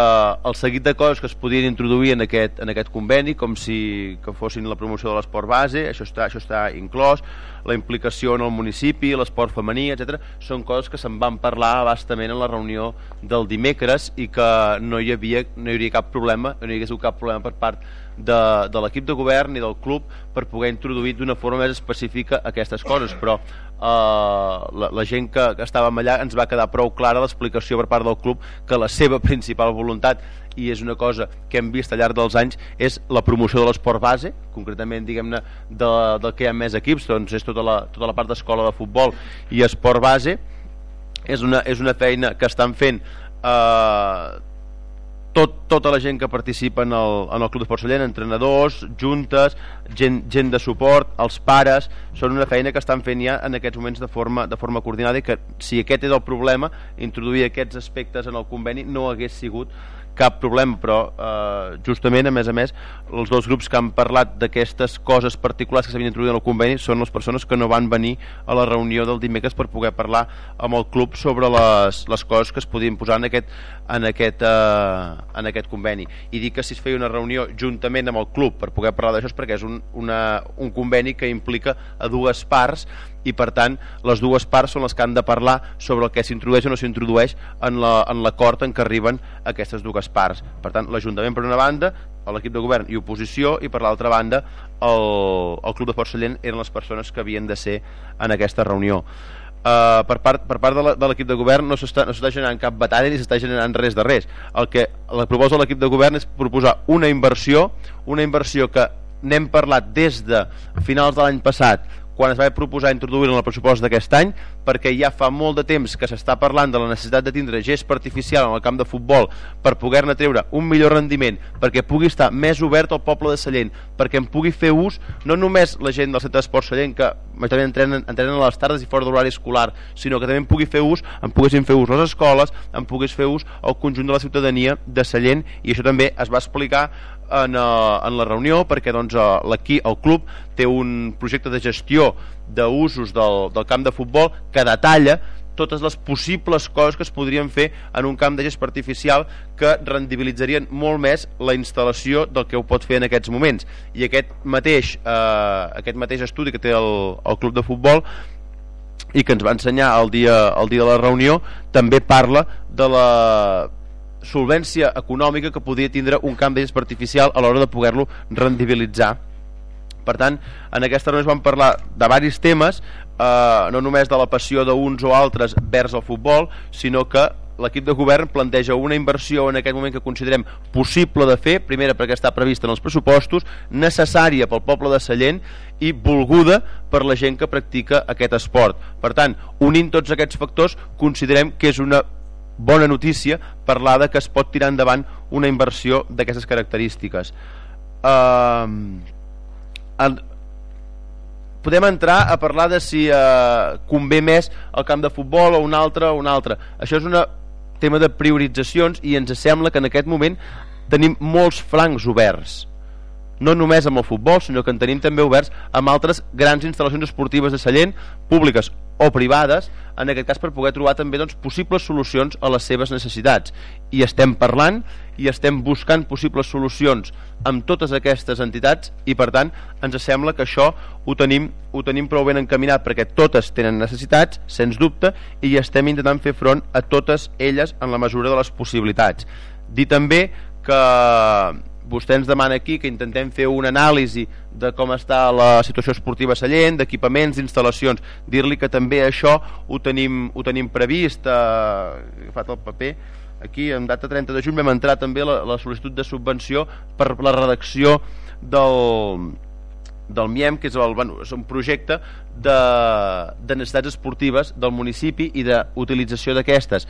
el seguit de coses que es podien introduir en aquest, en aquest conveni, com si que fossin la promoció de l'esport base, això està, això està inclòs, la implicació en el municipi, l'esport femení, etc. són coses que se'n van parlar bastament en la reunió del dimecres i que no hi havia, no hi hauria cap problema, no hi hagués cap problema per part de, de l'equip de govern i del club per poder introduir d'una forma més específica aquestes coses, però eh, la, la gent que, que estàvem allà ens va quedar prou clara l'explicació per part del club que la seva <laughs> principal voluntat i és una cosa que hem vist al llarg dels anys és la promoció de l'esport base concretament diguem-ne de, del que hi ha més equips doncs és tota la, tota la part d'escola de futbol i esport base. És una, és una feina que estan fent eh, tot, tota la gent que participa en el, en el Club d'Esport Sallent, entrenadors, juntes, gent, gent de suport, els pares, són una feina que estan fent ja en aquests moments de forma, de forma coordinada i que si aquest és el problema, introduir aquests aspectes en el conveni no hagués sigut cap problema, però eh, justament, a més a més, els dos grups que han parlat d'aquestes coses particulars que s'havien introduït en el conveni són les persones que no van venir a la reunió del dimecres per poder parlar amb el club sobre les, les coses que es podien posar en aquest, en aquest, eh, en aquest conveni. I dir que si es feia una reunió juntament amb el club per poder parlar d'això és perquè és un, una, un conveni que implica a dues parts i per tant les dues parts són les que han de parlar sobre el que s'introdueix o no s'introdueix en l'acord la, en què arriben aquestes dues parts. Per tant, l'Ajuntament per una banda, l'equip de govern i oposició i per l'altra banda el, el Club de Port Sallent eren les persones que havien de ser en aquesta reunió. Uh, per part, per part de l'equip de govern no s'està no generant cap batalla ni s'està generant res de res. El que la proposa l'equip de govern és proposar una inversió, una inversió que n'hem parlat des de finals de l'any passat quan es va proposar introduir en el pressupost d'aquest any perquè ja fa molt de temps que s'està parlant de la necessitat de tindre gest artificial en el camp de futbol per poder-ne treure un millor rendiment, perquè pugui estar més obert al poble de Sallent, perquè en pugui fer ús no només la gent del centre d'esport Sallent que també entrenen, entrenen a les tardes i fora de l'horari escolar, sinó que també en pugui fer ús, en poguessin fer ús les escoles, en pogués fer ús el conjunt de la ciutadania de Sallent i això també es va explicar en, uh, en la reunió perquè doncs, uh, aquí el club té un projecte de gestió d'usos del, del camp de futbol que detalla totes les possibles coses que es podrien fer en un camp de gest artificial que rendibilitzarien molt més la instal·lació del que ho pot fer en aquests moments. I aquest mateix, eh, aquest mateix estudi que té el, el club de futbol i que ens va ensenyar el dia, el dia de la reunió també parla de la solvència econòmica que podia tindre un camp d'ells artificial a l'hora de poder-lo rendibilitzar per tant, en aquesta reunió es van parlar de varis temes, eh, no només de la passió d'uns o altres vers el futbol, sinó que l'equip de govern planteja una inversió en aquest moment que considerem possible de fer, primera perquè està prevista en els pressupostos, necessària pel poble de Sallent i volguda per la gent que practica aquest esport. Per tant, unint tots aquests factors, considerem que és una bona notícia parlar de que es pot tirar endavant una inversió d'aquestes característiques. Uh, el, podem entrar a parlar de si uh, convé més el camp de futbol o un altre o un altre. Això és un tema de prioritzacions i ens sembla que en aquest moment tenim molts flancs oberts. No només amb el futbol, sinó que en tenim també oberts amb altres grans instal·lacions esportives de Sallent, públiques o privades, en aquest cas per poder trobar també doncs, possibles solucions a les seves necessitats. I estem parlant i estem buscant possibles solucions amb totes aquestes entitats i per tant ens sembla que això ho tenim, ho tenim prou ben encaminat perquè totes tenen necessitats, sens dubte, i estem intentant fer front a totes elles en la mesura de les possibilitats. Dir també que vostè ens demana aquí que intentem fer una anàlisi de com està la situació esportiva a Sallent, d'equipaments, d'instal·lacions. Dir-li que també això ho tenim, ho tenim previst, eh, agafat el paper, aquí en data 30 de juny vam entrar també la, la sol·licitud de subvenció per la redacció del, del MIEM, que és, el, bueno, és un projecte de, de necessitats esportives del municipi i d'utilització d'aquestes.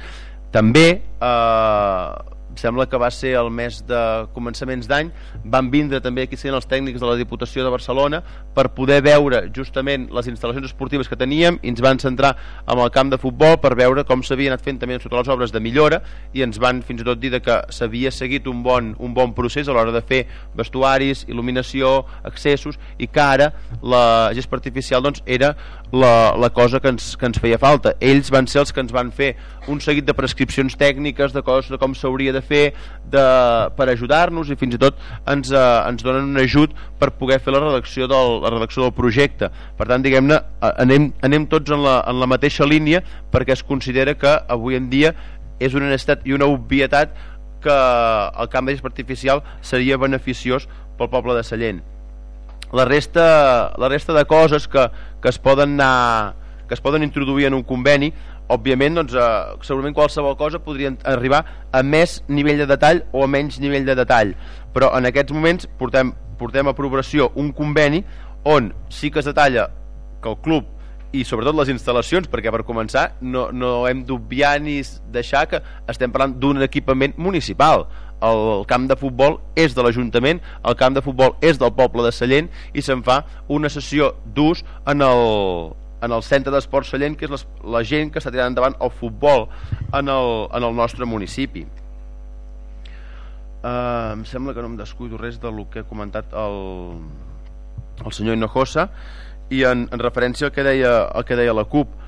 També eh, sembla que va ser el mes de començaments d'any, van vindre també aquí sent els tècnics de la Diputació de Barcelona per poder veure justament les instal·lacions esportives que teníem i ens van centrar en el camp de futbol per veure com s'havien anat fent també sota les obres de millora i ens van fins i tot dir que s'havia seguit un bon, un bon procés a l'hora de fer vestuaris, il·luminació, accessos i que ara la gespa artificial doncs, era la, la cosa que ens, que ens feia falta. Ells van ser els que ens van fer un seguit de prescripcions tècniques, de coses de com s'hauria de fer de, per ajudar-nos i fins i tot ens, eh, ens donen un ajut per poder fer la redacció del, la redacció del projecte. Per tant, diguem-ne, eh, anem, anem tots en la, en la mateixa línia perquè es considera que avui en dia és una necessitat i una obvietat que el camp de artificial seria beneficiós pel poble de Sallent la resta, la resta de coses que, que es poden anar que es poden introduir en un conveni òbviament doncs, eh, segurament qualsevol cosa podria arribar a més nivell de detall o a menys nivell de detall. Però en aquests moments portem, portem a aprovació un conveni on sí que es detalla que el club i sobretot les instal·lacions perquè per començar no, no hem d'obviar ni deixar que estem parlant d'un equipament municipal. El camp de futbol és de l'Ajuntament, el camp de futbol és del poble de Sallent i se'n fa una sessió d'ús en el, en el centre d'esport Sallent, que és les, la gent que està tirant endavant el futbol en el, en el nostre municipi. Uh, em sembla que no em descuido res del que ha comentat el, el senyor Hinojosa i en, en referència al que deia, al que deia la CUP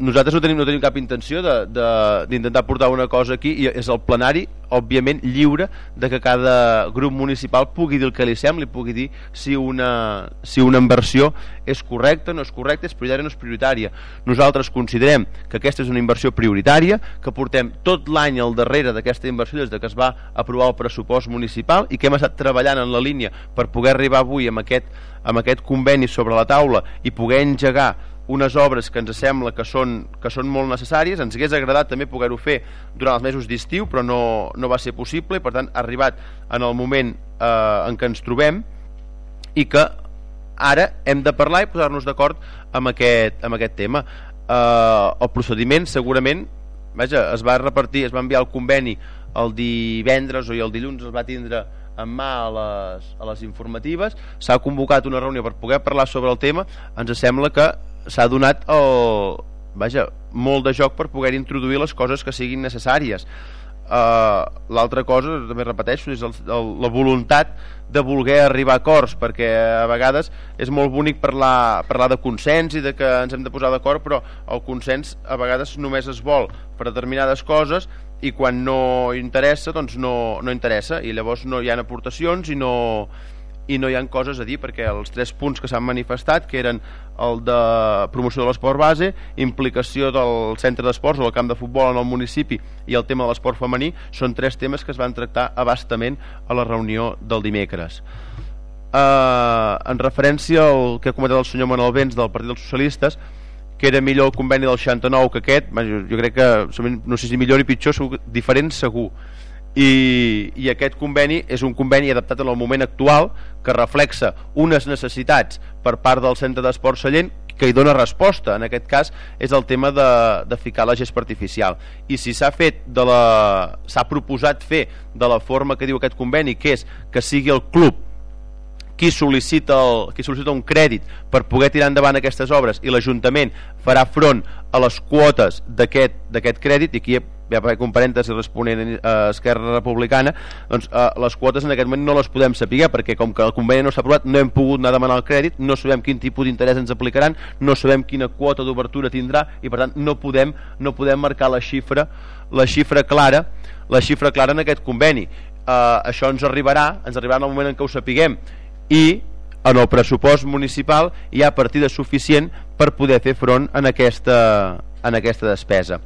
nosaltres no tenim, no tenim cap intenció d'intentar portar una cosa aquí i és el plenari, òbviament, lliure de que cada grup municipal pugui dir el que li sembli, pugui dir si una, si una inversió és correcta, no és correcta, és prioritària no és prioritària. Nosaltres considerem que aquesta és una inversió prioritària, que portem tot l'any al darrere d'aquesta inversió des de que es va aprovar el pressupost municipal i que hem estat treballant en la línia per poder arribar avui amb aquest, amb aquest conveni sobre la taula i poder engegar unes obres que ens sembla que són, que són molt necessàries, ens hagués agradat també poder-ho fer durant els mesos d'estiu, però no, no va ser possible. I per tant ha arribat en el moment eh, en què ens trobem i que ara hem de parlar i posar-nos d'acord amb, aquest, amb aquest tema. Eh, el procediment segurament vaja, es va repartir, es va enviar el conveni el divendres o el dilluns es va tindre en mà a les, a les informatives, s'ha convocat una reunió per poder parlar sobre el tema, ens sembla que s'ha donat el, vaja, molt de joc per poder introduir les coses que siguin necessàries. Uh, l'altra cosa, també repeteixo és el, el, la voluntat de voler arribar a acords perquè a vegades és molt bonic parlar, parlar de consens i de que ens hem de posar d'acord però el consens a vegades només es vol per determinades coses i quan no interessa doncs no, no interessa. I llavors no hi ha aportacions i no, i no hi han coses a dir perquè els tres punts que s'han manifestat que eren el de promoció de l'esport base implicació del centre d'esports o el camp de futbol en el municipi i el tema de l'esport femení són tres temes que es van tractar abastament a la reunió del dimecres. Uh, en referència al que ha comentat el senyor Manuel Vents del Partit dels Socialistes que era millor el conveni del 69 que aquest jo, jo crec que no sé si millor i pitjor segur, diferent segur i, i aquest conveni és un conveni adaptat en el moment actual que reflexa unes necessitats per part del centre d'esport Sallent que hi dona resposta, en aquest cas és el tema de, de ficar la gespa artificial. I si s'ha fet de la s'ha proposat fer de la forma que diu aquest conveni, que és que sigui el club qui sol·licita, el, qui sol·licita un crèdit per poder tirar endavant aquestes obres i l'Ajuntament farà front a les quotes d'aquest crèdit i aquí ja per un parèntesi responent a Esquerra Republicana doncs eh, les quotes en aquest moment no les podem saber perquè com que el conveni no s'ha aprovat no hem pogut anar a demanar el crèdit, no sabem quin tipus d'interès ens aplicaran, no sabem quina quota d'obertura tindrà i per tant no podem, no podem marcar la xifra la xifra clara la xifra clara en aquest conveni. Eh, això ens arribarà, ens arribarà en el moment en què ho sapiguem. I en el pressupost municipal hi ha partida suficient per poder fer front en aquesta, en aquesta despesa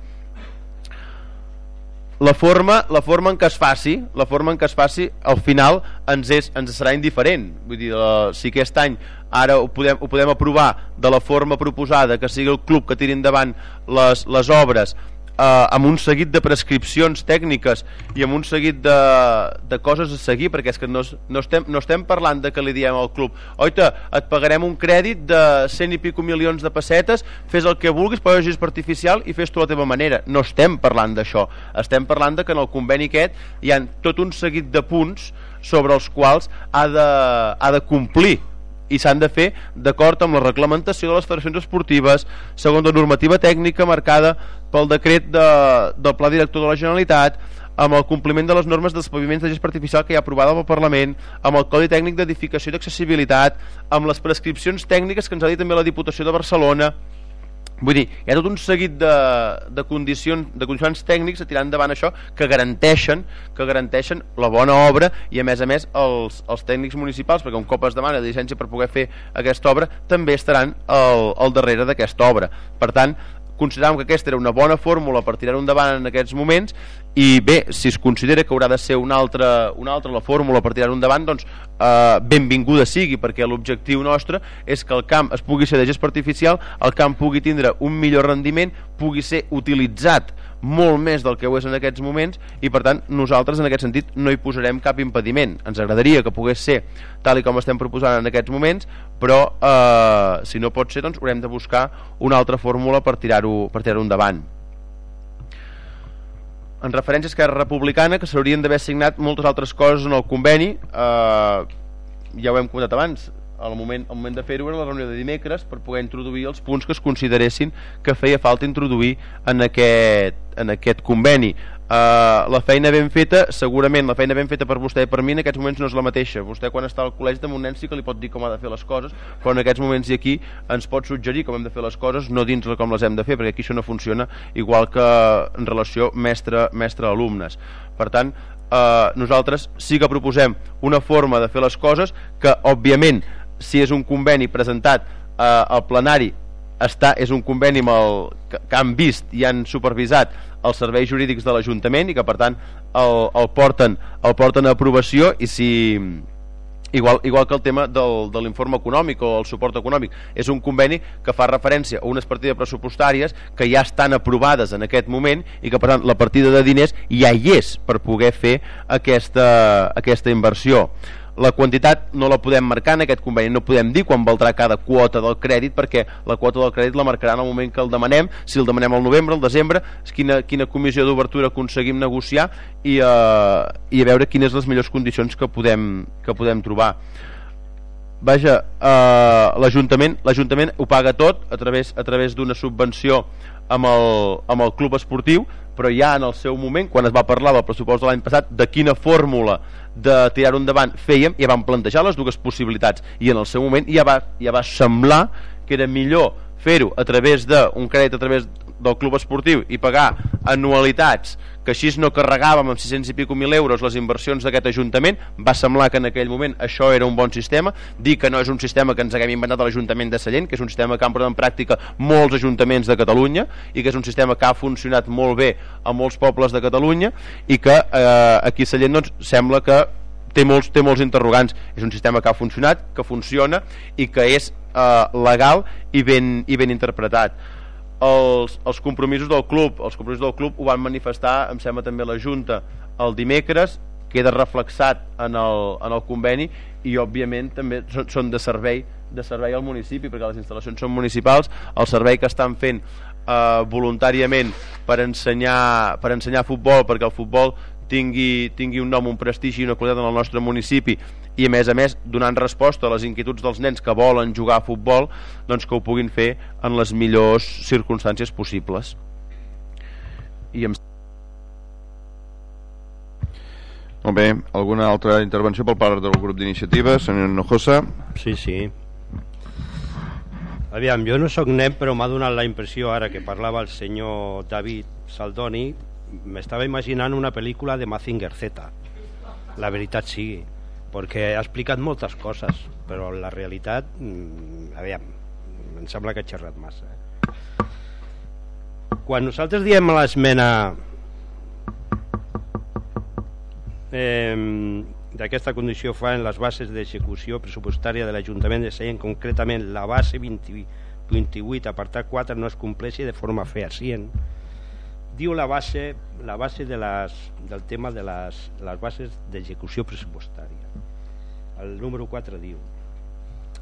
la forma, la forma en què es faci la forma en què es faci al final ens, és, ens serà indiferent. Vull dir, la, si aquest any ara ho podem, ho podem aprovar de la forma proposada que sigui el club que tiri endavant les, les obres eh, amb un seguit de prescripcions tècniques i amb un seguit de, de coses a seguir perquè és que no, no, estem, no estem parlant de que li diem al club oita, et pagarem un crèdit de 100 i pico milions de pessetes fes el que vulguis, posa gespa artificial i fes tu la teva manera, no estem parlant d'això. Estem parlant de que en el conveni aquest hi ha tot un seguit de punts sobre els quals ha de, ha de complir i s'han de fer d'acord amb la reglamentació de les federacions esportives segons la normativa tècnica marcada pel decret de, del Pla Director de la Generalitat amb el compliment de les normes dels paviments de gest artificial que hi ha aprovada pel Parlament, amb el Codi Tècnic d'Edificació i d'Accessibilitat, amb les prescripcions tècniques que ens ha dit també la Diputació de Barcelona, Vull dir, hi ha tot un seguit de, de, condicions, de condicions tècnics a tirar endavant això que garanteixen que garanteixen la bona obra i a més a més els, els tècnics municipals perquè un cop es demana de llicència per poder fer aquesta obra també estaran al, al darrere d'aquesta obra. Per tant consideràvem que aquesta era una bona fórmula per tirar-ho endavant en aquests moments i bé, si es considera que haurà de ser una altra, una altra la fórmula per tirar-ho endavant doncs eh, benvinguda sigui perquè l'objectiu nostre és que el camp es pugui ser de gest artificial el camp pugui tindre un millor rendiment pugui ser utilitzat molt més del que ho és en aquests moments i per tant nosaltres en aquest sentit no hi posarem cap impediment. Ens agradaria que pogués ser tal i com estem proposant en aquests moments però eh, si no pot ser doncs haurem de buscar una altra fórmula per tirar-ho per tirar endavant en referència a Esquerra Republicana que s'haurien d'haver signat moltes altres coses en el conveni. Eh, ja ho hem comentat abans al moment, al moment de fer-ho era la reunió de dimecres per poder introduir els punts que es consideressin que feia falta introduir en aquest, en aquest conveni Uh, la feina ben feta, segurament la feina ben feta per vostè i per mi en aquests moments no és la mateixa. Vostè quan està al col·legi de un nen sí que li pot dir com ha de fer les coses, però en aquests moments i aquí ens pot suggerir com hem de fer les coses, no dins com les hem de fer, perquè aquí això no funciona igual que en relació mestre-alumnes. Mestre per tant, uh, nosaltres sí que proposem una forma de fer les coses que, òbviament, si és un conveni presentat eh, al plenari està, és un conveni amb el, que, que han vist i han supervisat els serveis jurídics de l'Ajuntament i que per tant el, el, porten, el porten a aprovació i si igual, igual que el tema del, de l'informe econòmic o el suport econòmic. És un conveni que fa referència a unes partides pressupostàries que ja estan aprovades en aquest moment i que per tant la partida de diners ja hi és per poder fer aquesta, aquesta inversió la quantitat no la podem marcar en aquest conveni, no podem dir quan valdrà cada quota del crèdit perquè la quota del crèdit la marcarà en el moment que el demanem, si el demanem al novembre, al desembre, quina, quina comissió d'obertura aconseguim negociar i, eh, i a veure quines les millors condicions que podem, que podem trobar. Vaja, eh, l'Ajuntament ho paga tot a través, a través d'una subvenció amb el, amb el club esportiu, però ja en el seu moment, quan es va parlar del pressupost de l'any passat, de quina fórmula de tirar-ho endavant fèiem, ja vam plantejar les dues possibilitats. I en el seu moment ja va, ja va semblar que era millor fer-ho a través d'un crèdit a través del club esportiu i pagar anualitats que així no carregàvem amb 600 i pico mil euros les inversions d'aquest Ajuntament va semblar que en aquell moment això era un bon sistema. Dir que no és un sistema que ens haguem inventat a l'Ajuntament de Sallent, que és un sistema que han posat en pràctica molts ajuntaments de Catalunya i que és un sistema que ha funcionat molt bé a molts pobles de Catalunya i que eh, aquí a Sallent doncs, sembla que té molts, té molts interrogants. És un sistema que ha funcionat, que funciona i que és eh, legal i ben, i ben interpretat els, els compromisos del club els compromisos del club ho van manifestar em sembla també la Junta el dimecres. Queda reflexat en el, en el conveni i òbviament també són, són de servei de servei al municipi perquè les instal·lacions són municipals. El servei que estan fent eh, voluntàriament per ensenyar, per ensenyar futbol perquè el futbol tingui, tingui un nom, un prestigi i una qualitat en el nostre municipi i a més a més donant resposta a les inquietuds dels nens que volen jugar a futbol doncs que ho puguin fer en les millors circumstàncies possibles i em... Molt bé, alguna altra intervenció pel part del grup d'iniciativa, senyor Nojosa? Sí, sí. Aviam, jo no sóc nen, però m'ha donat la impressió ara que parlava el senyor David Saldoni, m'estava imaginant una pel·lícula de Mazinger Z. La veritat sí perquè ha explicat moltes coses, però la realitat, mmm, aviam, em sembla que ha xerrat massa. Eh? Quan nosaltres diem a l'esmena eh, d'aquesta condició fa en les bases d'execució pressupostària de l'Ajuntament de Seient, concretament la base 20, 28, apartat 4, no es compleixi de forma fehacient, diu la base, la base de les, del tema de les, les bases d'execució pressupostària. El número 4 diu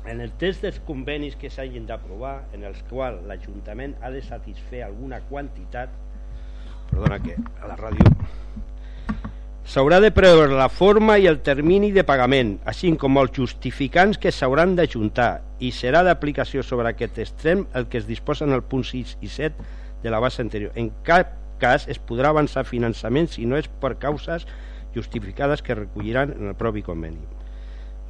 en el test dels convenis que s'hagin d'aprovar en els quals l'Ajuntament ha de satisfer alguna quantitat perdona que a la ràdio s'haurà de preveure la forma i el termini de pagament, així com els justificants que s'hauran d'ajuntar i serà d'aplicació sobre aquest extrem el que es disposa en el punt 6 i 7 de la base anterior. En cap cas es podrà avançar finançament si no és per causes justificades que recolliran en el propi conveni.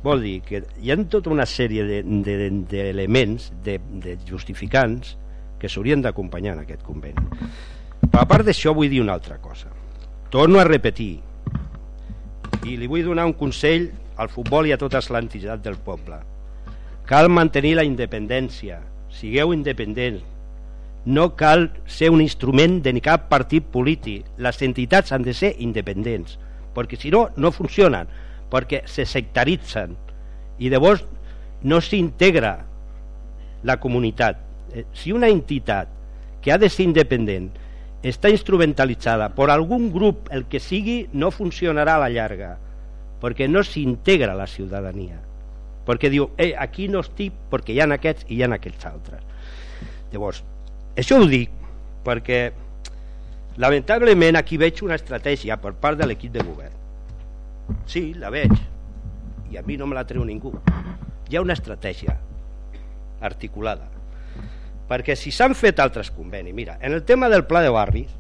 Vol dir que hi ha tota una sèrie d'elements, de, de, de, de justificants, que s'haurien d'acompanyar en aquest conveni. Però a part d'això vull dir una altra cosa. Torno a repetir, i li vull donar un consell al futbol i a totes les entitats del poble. Cal mantenir la independència, sigueu independents, no cal ser un instrument de cap partit polític. Les entitats han de ser independents, perquè si no, no funcionen, perquè se sectaritzen i llavors no s'integra la comunitat. Eh, si una entitat que ha de ser independent està instrumentalitzada per algun grup, el que sigui, no funcionarà a la llarga, perquè no s'integra la ciutadania. Perquè diu, eh, aquí no estic perquè hi ha aquests i hi ha aquests altres. Llavors, això ho dic perquè lamentablement aquí veig una estratègia per part de l'equip de govern. Sí, la veig, i a mi no me la treu ningú. Hi ha una estratègia articulada perquè si s'han fet altres convenis mira, en el tema del pla de barris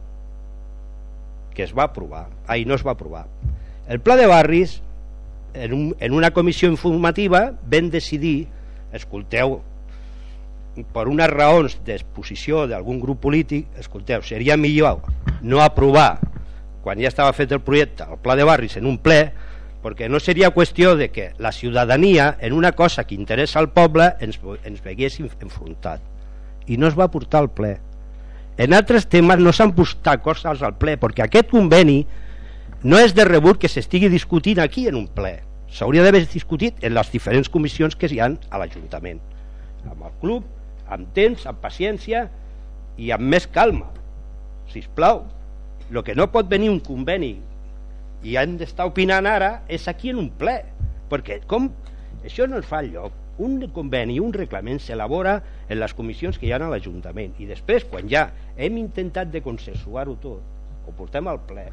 que es va aprovar ahir no es va aprovar el pla de barris en, un, en una comissió informativa vam decidir escolteu per unes raons d'exposició d'algun grup polític escolteu, seria millor no aprovar quan ja estava fet el projecte el pla de barris en un ple perquè no seria qüestió de que la ciutadania en una cosa que interessa al poble ens, ens vegués enfrontat. I no es va portar al ple. En altres temes no s'han portat coses al ple perquè aquest conveni no és de rebut que s'estigui discutint aquí en un ple. S'hauria d'haver discutit en les diferents comissions que hi han a l'Ajuntament. Amb el club, amb temps, amb paciència i amb més calma. Si plau el que no pot venir un conveni i han d'estar opinant ara és aquí en un ple perquè com això no es fa lloc un conveni, un reglament s'elabora en les comissions que hi ha a l'Ajuntament i després quan ja hem intentat de consensuar-ho tot ho portem al ple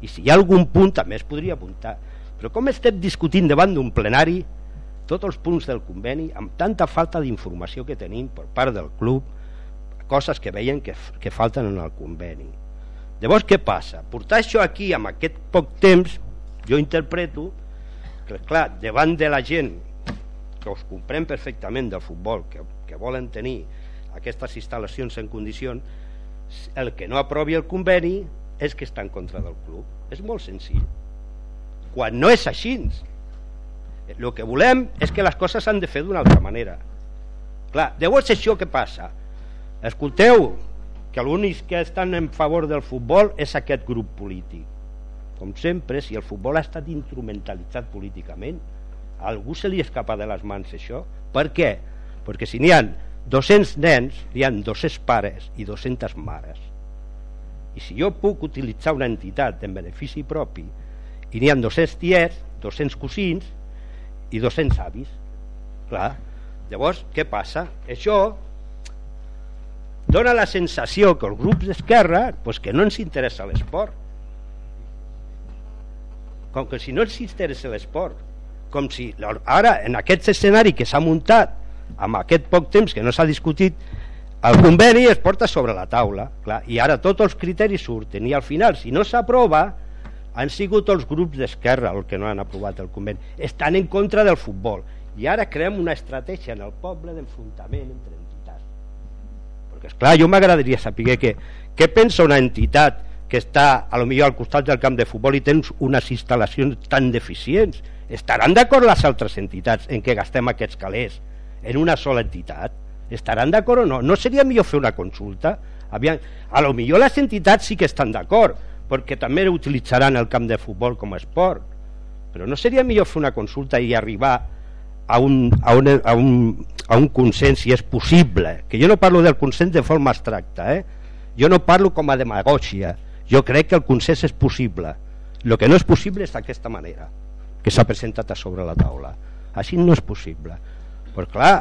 i si hi ha algun punt també es podria apuntar. Però com estem discutint davant d'un plenari tots els punts del conveni amb tanta falta d'informació que tenim per part del club coses que veien que, que falten en el conveni llavors què passa? portar això aquí amb aquest poc temps jo interpreto que clar, davant de la gent que us comprem perfectament del futbol, que, que volen tenir aquestes instal·lacions en condicions, el que no aprovi el conveni és que està en contra del club. És molt senzill. Quan no és així, el que volem és que les coses s'han de fer d'una altra manera. Clar, llavors això què passa? Escolteu, que l'únic que estan en favor del futbol és aquest grup polític. Com sempre, si el futbol ha estat instrumentalitzat políticament, a algú se li escapa de les mans això per què? perquè si n'hi han 200 nens hi han 200 pares i 200 mares i si jo puc utilitzar una entitat en benefici propi i n'hi ha 200 tiets 200 cosins i 200 avis clar, llavors què passa? això dona la sensació que els grups d'esquerra pues, que no ens interessa l'esport. Com que si no ens interessa l'esport com si ara en aquest escenari que s'ha muntat amb aquest poc temps que no s'ha discutit el conveni es porta sobre la taula clar, i ara tots els criteris surten i al final si no s'aprova han sigut els grups d'esquerra els que no han aprovat el conveni estan en contra del futbol i ara creem una estratègia en el poble d'enfrontament entre entitats perquè esclar jo m'agradaria saber que, què pensa una entitat que està a lo millor al costat del camp de futbol i tens unes instal·lacions tan deficients estaran d'acord les altres entitats en què gastem aquests calés en una sola entitat? Estaran d'acord o no? No seria millor fer una consulta? Aviam, a lo millor les entitats sí que estan d'acord, perquè també utilitzaran el camp de futbol com a esport. Però no seria millor fer una consulta i arribar a un, a un, a un, a un consens si és possible, que jo no parlo del consens de forma abstracta, eh? jo no parlo com a demagògia jo crec que el consens és possible el que no és possible és d'aquesta manera que s'ha presentat a sobre la taula així no és possible però clar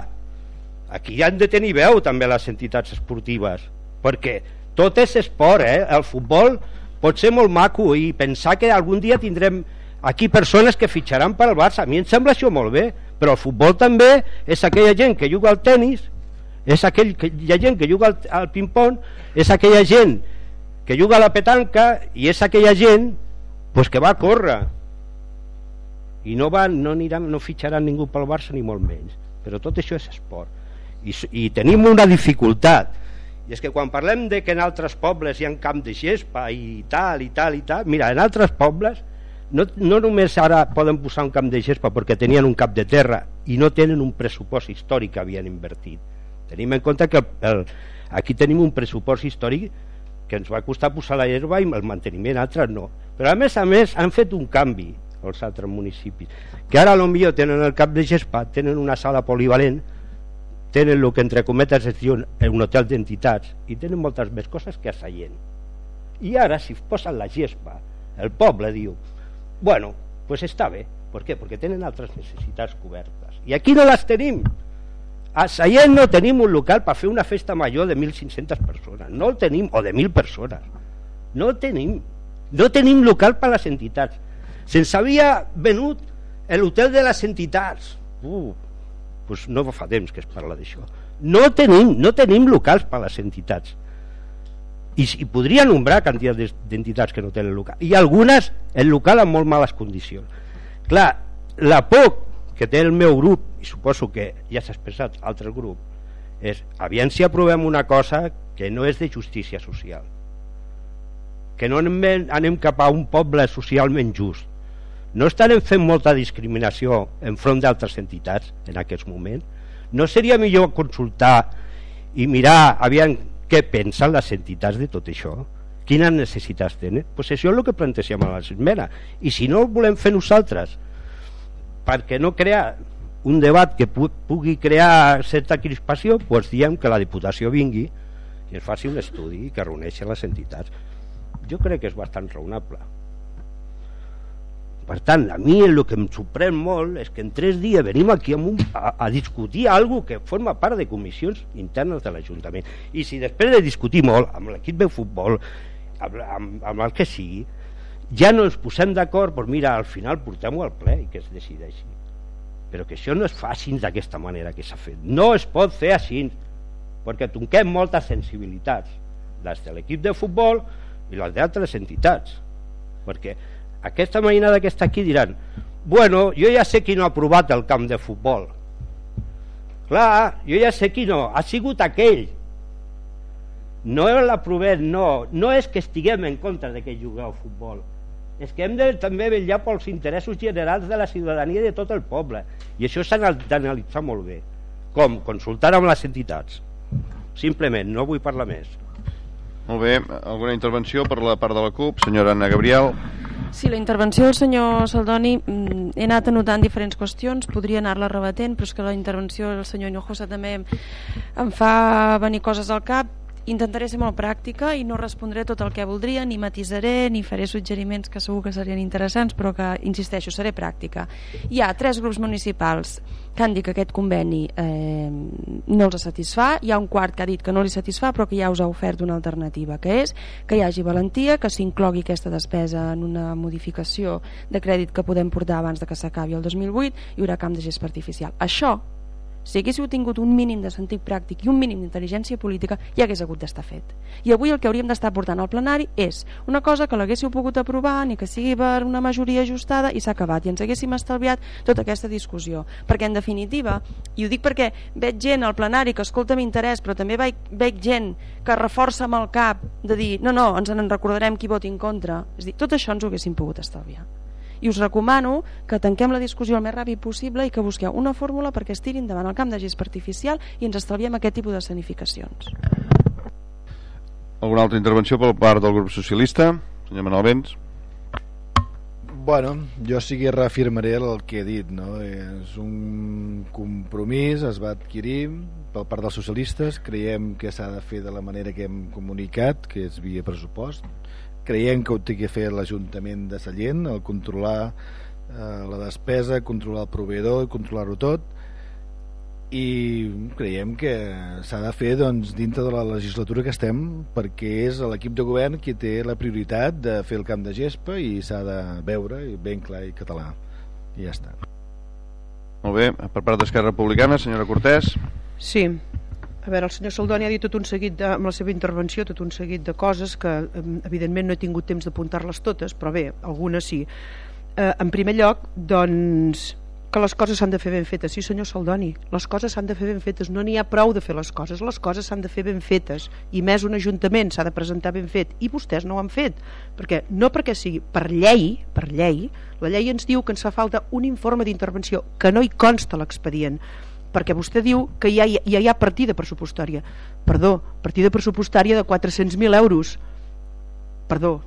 aquí han de tenir veu també les entitats esportives perquè tot és esport eh? el futbol pot ser molt maco i pensar que algun dia tindrem aquí persones que fitxaran per al Barça. A mi em sembla això molt bé però el futbol també és aquella gent que juga al tennis és aquell que hi ha gent que juga al, al ping-pong és aquella gent que juga a la petanca i és aquella gent pues, que va a córrer. I no, van, no, aniran, no fitxaran ningú pel Barça ni molt menys. Però tot això és esport. I, i tenim una dificultat i és que quan parlem de que en altres pobles hi ha camp de gespa i tal i tal i tal mira, en altres pobles no, no només ara poden posar un camp de gespa perquè tenien un cap de terra i no tenen un pressupost històric que havien invertit. Tenim en compte que el, el, aquí tenim un pressupost històric que ens va costar posar la herba i el manteniment altres no. Però a més a més han fet un canvi els altres municipis que ara millor tenen el cap de gespa tenen una sala polivalent tenen el que entre cometes es diu un hotel d'entitats i tenen moltes més coses que a Sallent i ara si posen la gespa el poble diu bueno, pues està bé. Per què? perquè tenen altres necessitats cobertes. I aquí no les tenim. A Sallent no tenim un local per fer una festa major de 1.500 persones. No el tenim, o de 1.000 persones. No el tenim. No tenim local per a les entitats. Se'ns havia venut l'hotel de les entitats. Uh, pues no fa temps que es parla d'això. No tenim, no tenim locals per a les entitats. I, i podria nombrar quantitat d'entitats que no tenen local. I algunes el local en molt males condicions. Clar, la por que té el meu grup i suposo que ja s'ha expressat altre grup és aviam si aprovem una cosa que no és de justícia social. Que no anem, anem cap a un poble socialment just no estarem fent molta discriminació enfront d'altres entitats en aquests moments? No seria millor consultar i mirar aviam què pensen les entitats de tot això? Quines necessitats tenen? Pues això és el que plantegem a l'esmena. I si no ho volem fer nosaltres, perquè no crear un debat que pu pugui crear certa crispació, doncs diem que la Diputació vingui i es faci un estudi que reuneixi les entitats. Jo crec que és bastant raonable. Per tant, a mi el que em sorprèn molt és que en tres dies venim aquí un, a, a discutir algo que forma part de comissions internes de l'Ajuntament. I si després de discutir molt amb l'equip de futbol, amb, amb, amb el que sigui, ja no ens posem d'acord, doncs mira, al final portem-ho al ple i que es decideixi. Però que això no es fa així d'aquesta manera que s'ha fet. No es pot fer així, perquè tonquem moltes sensibilitats, les de l'equip de futbol i les d'altres entitats. Perquè aquesta mainada que està aquí diran bueno, jo ja sé qui no ha aprovat el camp de futbol. Clar, jo ja sé qui no ha sigut aquell. No l'aprovet, no. No és que estiguem en contra de que jugueu a futbol. És que hem de també vetllar pels interessos generals de la ciutadania i de tot el poble. I això s'ha d'analitzar molt bé. Com? consultar amb les entitats. Simplement, no vull parlar més molt bé, alguna intervenció per la part de la CUP? Senyora Anna Gabriel. Sí, la intervenció del senyor Saldoni mm, he anat anotant diferents qüestions, podria anar-la rebatent, però és que la intervenció del senyor Hinojosa també em, em fa venir coses al cap. Intentaré ser molt pràctica i no respondré tot el que voldria, ni matisaré, ni faré suggeriments que segur que serien interessants, però que, insisteixo, seré pràctica. Hi ha tres grups municipals que han dit que aquest conveni eh, no els satisfà, hi ha un quart que ha dit que no li satisfà, però que ja us ha ofert una alternativa, que és que hi hagi valentia, que s'inclogui aquesta despesa en una modificació de crèdit que podem portar abans de que s'acabi el 2008, hi haurà camp de gest artificial. Això si haguéssiu tingut un mínim de sentit pràctic i un mínim d'intel·ligència política, ja hagués hagut d'estar fet. I avui el que hauríem d'estar portant al plenari és una cosa que l'haguéssiu pogut aprovar ni que sigui per una majoria ajustada i s'ha acabat i ens haguéssim estalviat tota aquesta discussió. Perquè en definitiva, i ho dic perquè veig gent al plenari que escolta amb interès, però també veig, veig gent que reforça amb el cap de dir no, no, ens en recordarem qui voti en contra. És dir, tot això ens ho haguéssim pogut estalviar i us recomano que tanquem la discussió el més ràpid possible i que busqueu una fórmula perquè es tirin davant el camp de gespa artificial i ens estalviem aquest tipus de sanificacions. Alguna altra intervenció per part del grup socialista? Senyor Manuel Vents. Bueno, jo sí que reafirmaré el que he dit, no? És un compromís, es va adquirir per part dels socialistes, creiem que s'ha de fer de la manera que hem comunicat, que és via pressupost, creiem que ho té que fer l'Ajuntament de Sallent, el controlar eh, la despesa, controlar el proveïdor i controlar-ho tot, i creiem que s'ha de fer doncs, dintre de la legislatura que estem perquè és l'equip de govern qui té la prioritat de fer el camp de gespa i s'ha de veure ben clar i català. I ja està. Molt bé, per part d'Esquerra Republicana senyora Cortés. Sí, a veure, el senyor Saldoni ha dit tot un seguit de, amb la seva intervenció tot un seguit de coses que evidentment no he tingut temps d'apuntar-les totes però bé, algunes sí eh, en primer lloc, doncs que les coses s'han de fer ben fetes. Sí, senyor Saldoni, les coses s'han de fer ben fetes. No n'hi ha prou de fer les coses, les coses s'han de fer ben fetes. I més un ajuntament s'ha de presentar ben fet. I vostès no ho han fet. Perquè, no perquè sigui per llei, per llei, la llei ens diu que ens fa falta un informe d'intervenció, que no hi consta l'expedient perquè vostè diu que ja, ja hi ha partida pressupostària. Perdó, partida pressupostària de 400.000 euros. Perdó,